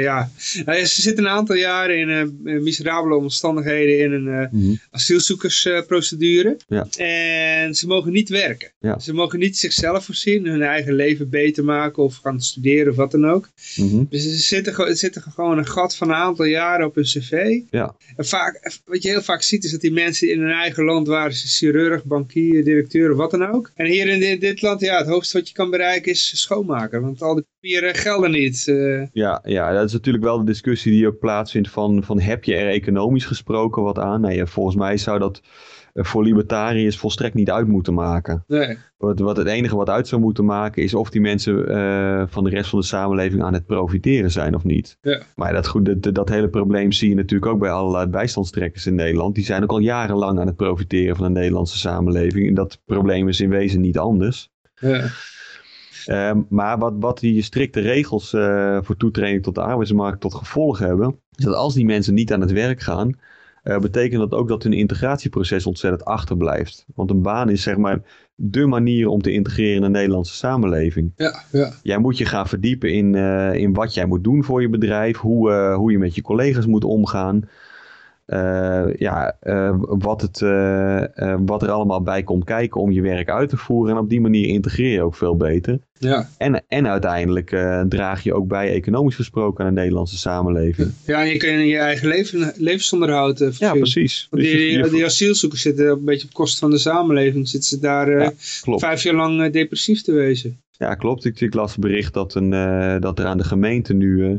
ja, nou, ze zitten een aantal jaren in miserabele omstandigheden in een mm -hmm. asielzoekersprocedure. Ja. En ze mogen niet werken. Ja. Ze mogen niet zichzelf voorzien, hun eigen leven beter maken of gaan studeren of wat dan ook. Mm -hmm. Dus ze zitten, zitten gewoon een gat van een aantal jaren op hun cv. Ja. En vaak, wat je heel vaak ziet is dat die die mensen in hun eigen land waren ze chirurg, bankier, directeur wat dan ook. En hier in dit, land, ja, het hoogste wat je kan bereiken is schoonmaker. Want al die papieren gelden niet. Uh. Ja, ja, dat is natuurlijk wel de discussie die ook plaatsvindt van, van heb je er economisch gesproken wat aan? Nee, volgens mij zou dat eh, voor libertariërs volstrekt niet uit moeten maken. Nee. Wat, wat het enige wat uit zou moeten maken is of die mensen uh, van de rest van de samenleving aan het profiteren zijn of niet. Ja. Maar dat, goed, dat, dat, hele probleem zie je natuurlijk ook bij allerlei bijstandstrekkers in Nederland. Die zijn ook al jarenlang aan het profiteren van de Nederlandse samenleving. En dat probleem is in wezen niet anders. Ja. Uh, maar wat, wat die strikte regels uh, voor toetreding tot de arbeidsmarkt tot gevolg hebben, is dat als die mensen niet aan het werk gaan, uh, betekent dat ook dat hun integratieproces ontzettend achterblijft. Want een baan is zeg maar de manier om te integreren in de Nederlandse samenleving. Ja, ja. Jij moet je gaan verdiepen in, uh, in wat jij moet doen voor je bedrijf, hoe, uh, hoe je met je collega's moet omgaan. Ja, wat, het, wat er allemaal bij komt kijken om je werk uit te voeren. En op die manier integreer je ook veel beter. Ja. En, en uiteindelijk draag je ook bij, economisch gesproken, aan de Nederlandse samenleving. Ja, en je kan je eigen leven, levensonderhoud uh, Ja, precies. Want Dus die, je- je- die asielzoekers zitten een beetje op kosten van de samenleving. Zitten ze daar eh, Ja, vijf jaar lang eh, depressief te wezen. Ja, klopt. Ik, ik las bericht dat, een, eh, dat er aan de gemeente nu eh,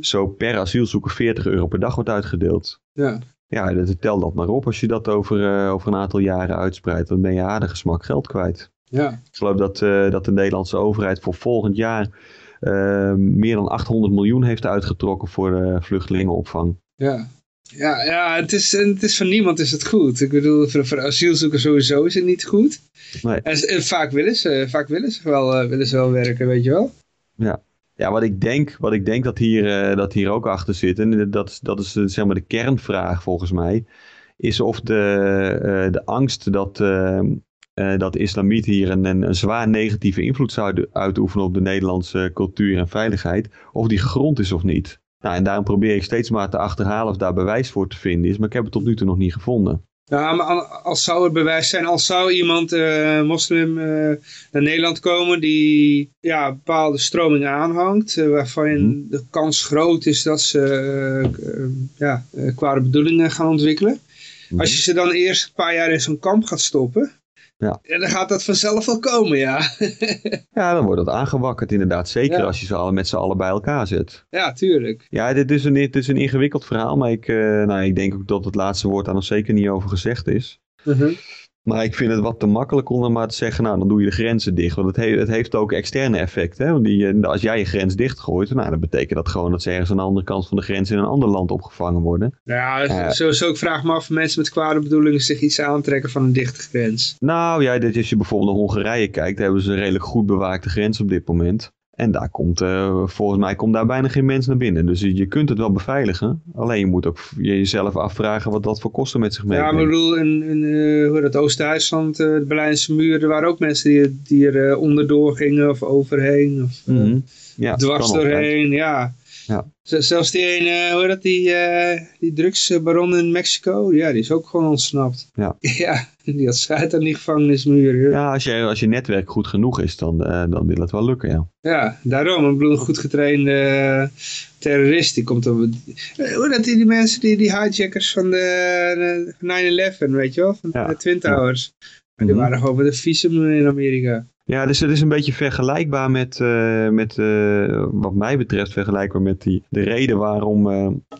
zo per asielzoeker 40 euro per dag wordt uitgedeeld. Ja. Ja, dat, tel dat maar op. Als je dat over, eh, over een aantal jaren uitspreidt, dan ben je aardige smak geld kwijt. Ja. Ik geloof dat, dat de Nederlandse overheid voor volgend jaar meer dan 800 miljoen heeft uitgetrokken voor vluchtelingenopvang. Ja. Ja, ja het, is, het is van niemand is het goed. Ik bedoel, voor, voor asielzoekers sowieso is het niet goed. Nee. En, en vaak willen ze, vaak willen ze, wel, eh, willen ze wel werken, weet je wel. Ja, wat ik denk, wat ik denk dat, hier, eh, dat hier ook achter zit, en dat, dat is eh, zeg maar de kernvraag volgens mij, is of de, de angst dat, dat de islamieten hier een, een, een zwaar negatieve invloed zouden uitoefenen op de Nederlandse cultuur en veiligheid, of die gegrond is of niet. Nou, en daarom probeer ik steeds maar te achterhalen of daar bewijs voor te vinden is, maar ik heb het tot nu toe nog niet gevonden. Ja, maar al- als zou er bewijs zijn, als zou iemand, eh, moslim, eh, naar Nederland komen die ja, bepaalde stroming aanhangt, eh, waarvan Mhm. de kans groot is dat ze ja, kwade bedoelingen gaan ontwikkelen. Mhm. Als je ze dan eerst een paar jaar in zo'n kamp gaat stoppen, Ja. dan gaat dat vanzelf wel komen, ja. Ja, dan wordt dat aangewakkerd inderdaad, zeker Ja. als je ze alle, met z'n allen bij elkaar zet. ja, tuurlijk. Ja, dit is een, dit is een ingewikkeld verhaal, maar ik, eh, nou, ik denk ook dat het laatste woord daar nog zeker niet over gezegd is. Mhm. Maar ik vind het wat te makkelijk om dan maar te zeggen, nou dan doe je de grenzen dicht. Want het, he- het heeft ook externe effecten. Hè? Want die, eh, als jij je grens dichtgooit, nou, dan betekent dat gewoon dat ze ergens aan de andere kant van de grens in een ander land opgevangen worden. Ja, Ja. sowieso, ik vraag me af of mensen met kwade bedoelingen zich iets aantrekken van een dichte grens. Nou ja, dit, als je bijvoorbeeld naar Hongarije kijkt, hebben ze een redelijk goed bewaakte grens op dit moment. En daar komt, eh, volgens mij komt daar bijna geen mens naar binnen. Dus je kunt het wel beveiligen. Alleen je moet ook je- jezelf afvragen wat dat voor kosten met zich Ja, maar ik meebrengt. bedoel, in, in eh, hoe dat Oost-Duitsland, eh, de Berlijnse muur, er waren ook mensen die, die er onderdoor gingen of overheen of Mhm. Ja, dwars doorheen, ja. Ja. Zelfs die ene, hoe heet dat, die, die drugsbaron in Mexico, ja, die is ook gewoon ontsnapt. Ja. Ja, die had schijt aan die gevangenismuur. Ja, Ja, als je, als je netwerk goed genoeg is, dan, eh, dan wil het wel lukken, ja. daarom. Ik bedoel, een goed getrainde eh, terrorist, die komt op... eh, hoe dat die, die mensen, die, die hijackers van de, de 9-11, weet je wel, van Ja. de Twin Towers. Maar die Mhm. waren gewoon met een visum in Amerika. Ja, dus het is een beetje vergelijkbaar met, met wat mij betreft, vergelijkbaar met die, de reden waarom,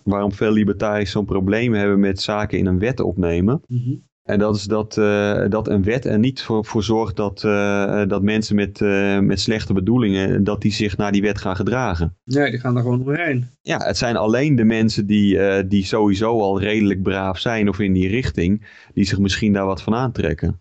waarom veel libertariërs zo'n probleem hebben met zaken in een wet opnemen. En dat is dat, eh, dat een wet er niet voor, voor zorgt dat, eh, dat mensen met, eh, met slechte bedoelingen, dat die zich naar die wet gaan gedragen. Nee, die gaan er gewoon omheen. Ja, het zijn alleen de mensen die, die sowieso al redelijk braaf zijn of in die richting, die zich misschien daar wat van aantrekken.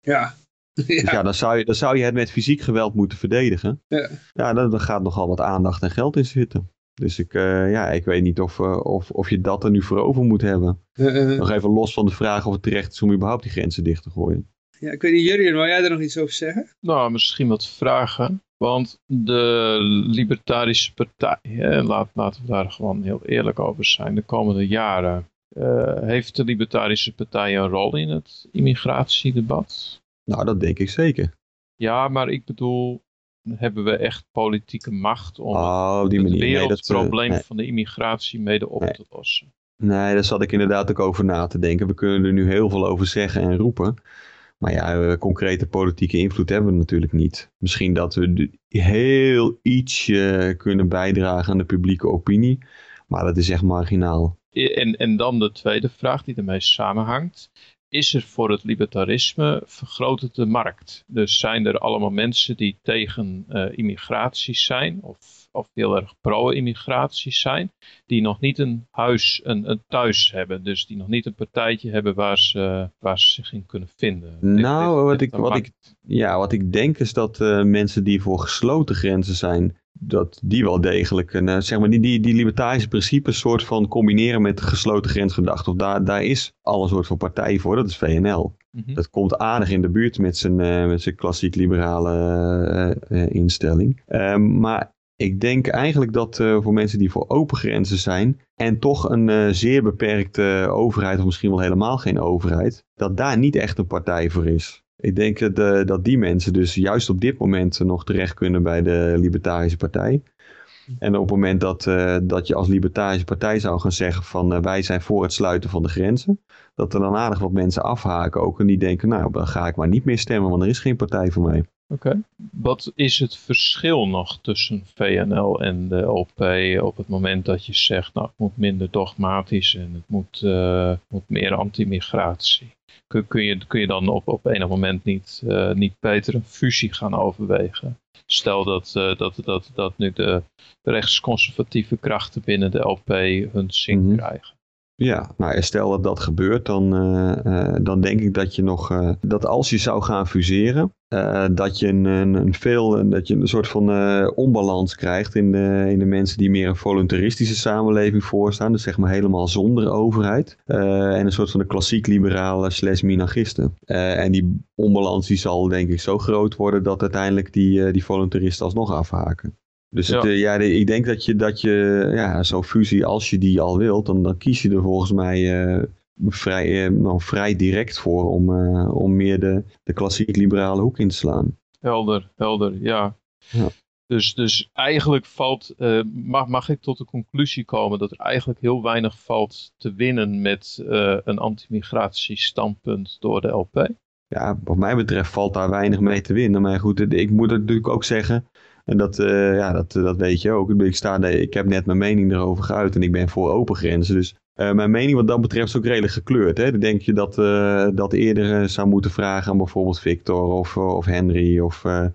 Ja. Dus ja, dan, zou je, dan zou je het met fysiek geweld moeten verdedigen. Ja. Ja, dan, dan gaat nogal wat aandacht en geld in zitten. Dus ik, eh, ja, ik weet niet of, eh, of, of je dat er nu voor over moet hebben. Eh, Nog even los van de vraag of het terecht is om überhaupt die grenzen dicht te gooien. ja, ik weet niet, Jurjen, wil jij er nog iets over zeggen? Nou, misschien wat vragen. Want de Libertarische Partij, hè, laat, laten we daar gewoon heel eerlijk over zijn, de komende jaren. eh, heeft de Libertarische Partij een rol in het immigratiedebat? Nou, dat denk ik zeker. Ja, maar ik bedoel, hebben we echt politieke macht om Oh, op die het. Nee, eh, wereldprobleem nee, van de immigratie mede op Nee. te lossen? nee, daar zat ik inderdaad ook over na te denken. We kunnen er nu heel veel over zeggen en roepen. Maar ja, eh, concrete politieke invloed hebben we natuurlijk niet. Misschien dat we heel ietsje kunnen bijdragen aan de publieke opinie. Maar dat is echt marginaal. En, en dan de tweede vraag die ermee samenhangt. Is er voor het libertarisme vergroot het de markt? Dus zijn er allemaal mensen die tegen eh, immigratie zijn of, of heel erg pro-immigratie zijn, die nog niet een huis, een, een thuis hebben, dus die nog niet een partijtje hebben waar ze, waar ze zich in kunnen vinden? Nou, wat ik- wat markt? Ja, wat ik denk is dat eh, mensen die voor gesloten grenzen zijn, dat die wel degelijk, een, eh, zeg maar, die, die, die libertarische principes soort van combineren met gesloten grensgedachte. Of daar, daar is al een soort van partij voor, dat is VNL. Mhm. Dat komt aardig in de buurt met zijn, eh, met zijn klassiek liberale eh, instelling. Ehm, maar Ik denk eigenlijk dat voor mensen die voor open grenzen zijn en toch een zeer beperkte overheid, of misschien wel helemaal geen overheid, dat daar niet echt een partij voor is. Ik denk dat, uh, dat die mensen dus juist op dit moment nog terecht kunnen bij de Libertarische Partij. En op het moment dat, uh, dat je als Libertarische Partij zou gaan zeggen van uh, wij zijn voor het sluiten van de grenzen, dat er dan aardig wat mensen afhaken ook en die denken nou dan ga ik maar niet meer stemmen, want er is geen partij voor mij. Oké. Okay. Wat is het verschil nog tussen VNL en de LP op het moment dat je zegt nou het moet minder dogmatisch en het moet, uh, moet meer anti-migratie? Kun, kun, je, kun je dan op, op enig moment niet, niet beter een fusie gaan overwegen? Stel dat, uh, dat, dat, dat nu de, de rechtsconservatieve krachten binnen de LP hun zin mm -hmm. krijgen. Ja, nou stel dat dat gebeurt, dan, uh, uh, dan denk ik dat je nog, uh, dat als je zou gaan fuseren, dat je een, een, veel, dat je een soort van onbalans krijgt in de, in de mensen die meer een voluntaristische samenleving voorstaan, dus zeg maar helemaal zonder overheid, en een soort van de klassiek liberale slash minagisten. en die onbalans die zal denk ik zo groot worden dat uiteindelijk die, die voluntaristen alsnog afhaken. Dus ja. Het, ja, ik denk dat je, dat je ja, zo'n fusie, als je die al wilt, dan, dan kies je er volgens mij uh, vrij, uh, nou, vrij direct voor om, om meer de, de klassiek liberale hoek in te slaan. Helder, helder, ja. ja. Dus, dus eigenlijk valt, mag, mag ik tot de conclusie komen dat er eigenlijk heel weinig valt te winnen met een anti-migratiestandpunt door de LP? Ja, wat mij betreft valt daar weinig mee te winnen. Maar goed, ik moet natuurlijk ook zeggen, en dat, uh, ja, dat, dat weet je ook. Ik, sta, ik heb net mijn mening erover geuit en ik ben voor open grenzen. Dus uh, mijn mening wat dat betreft is ook redelijk gekleurd. Hè? Dan denk je dat, uh, dat eerder zou moeten vragen aan bijvoorbeeld Victor of, of Henry of, mm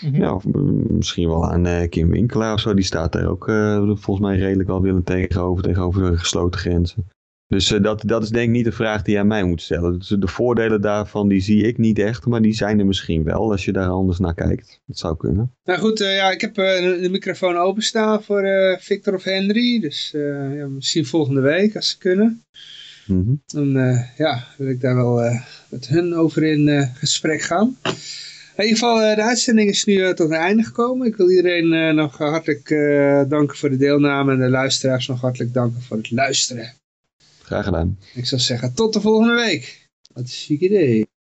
-hmm. ja, of misschien wel aan Kim Winkelaar of zo. Die staat daar ook volgens mij redelijk wel willen tegenover, tegenover gesloten grenzen. Dus uh, dat, dat is denk ik niet de vraag die je aan mij moet stellen. Dus de voordelen daarvan die zie ik niet echt, maar die zijn er misschien wel als je daar anders naar kijkt. Dat zou kunnen. Nou goed, uh, ja, ik heb uh, de microfoon openstaan voor Victor of Henry. Dus ja, misschien volgende week als ze kunnen. Mm -hmm. Dan ja, wil ik daar wel met hun over in gesprek gaan. In ieder geval, de uitzending is nu tot een einde gekomen. Ik wil iedereen nog hartelijk danken voor de deelname en de luisteraars nog hartelijk danken voor het luisteren. Gedaan. Ik zou zeggen, tot de volgende week. Wat een chic idee.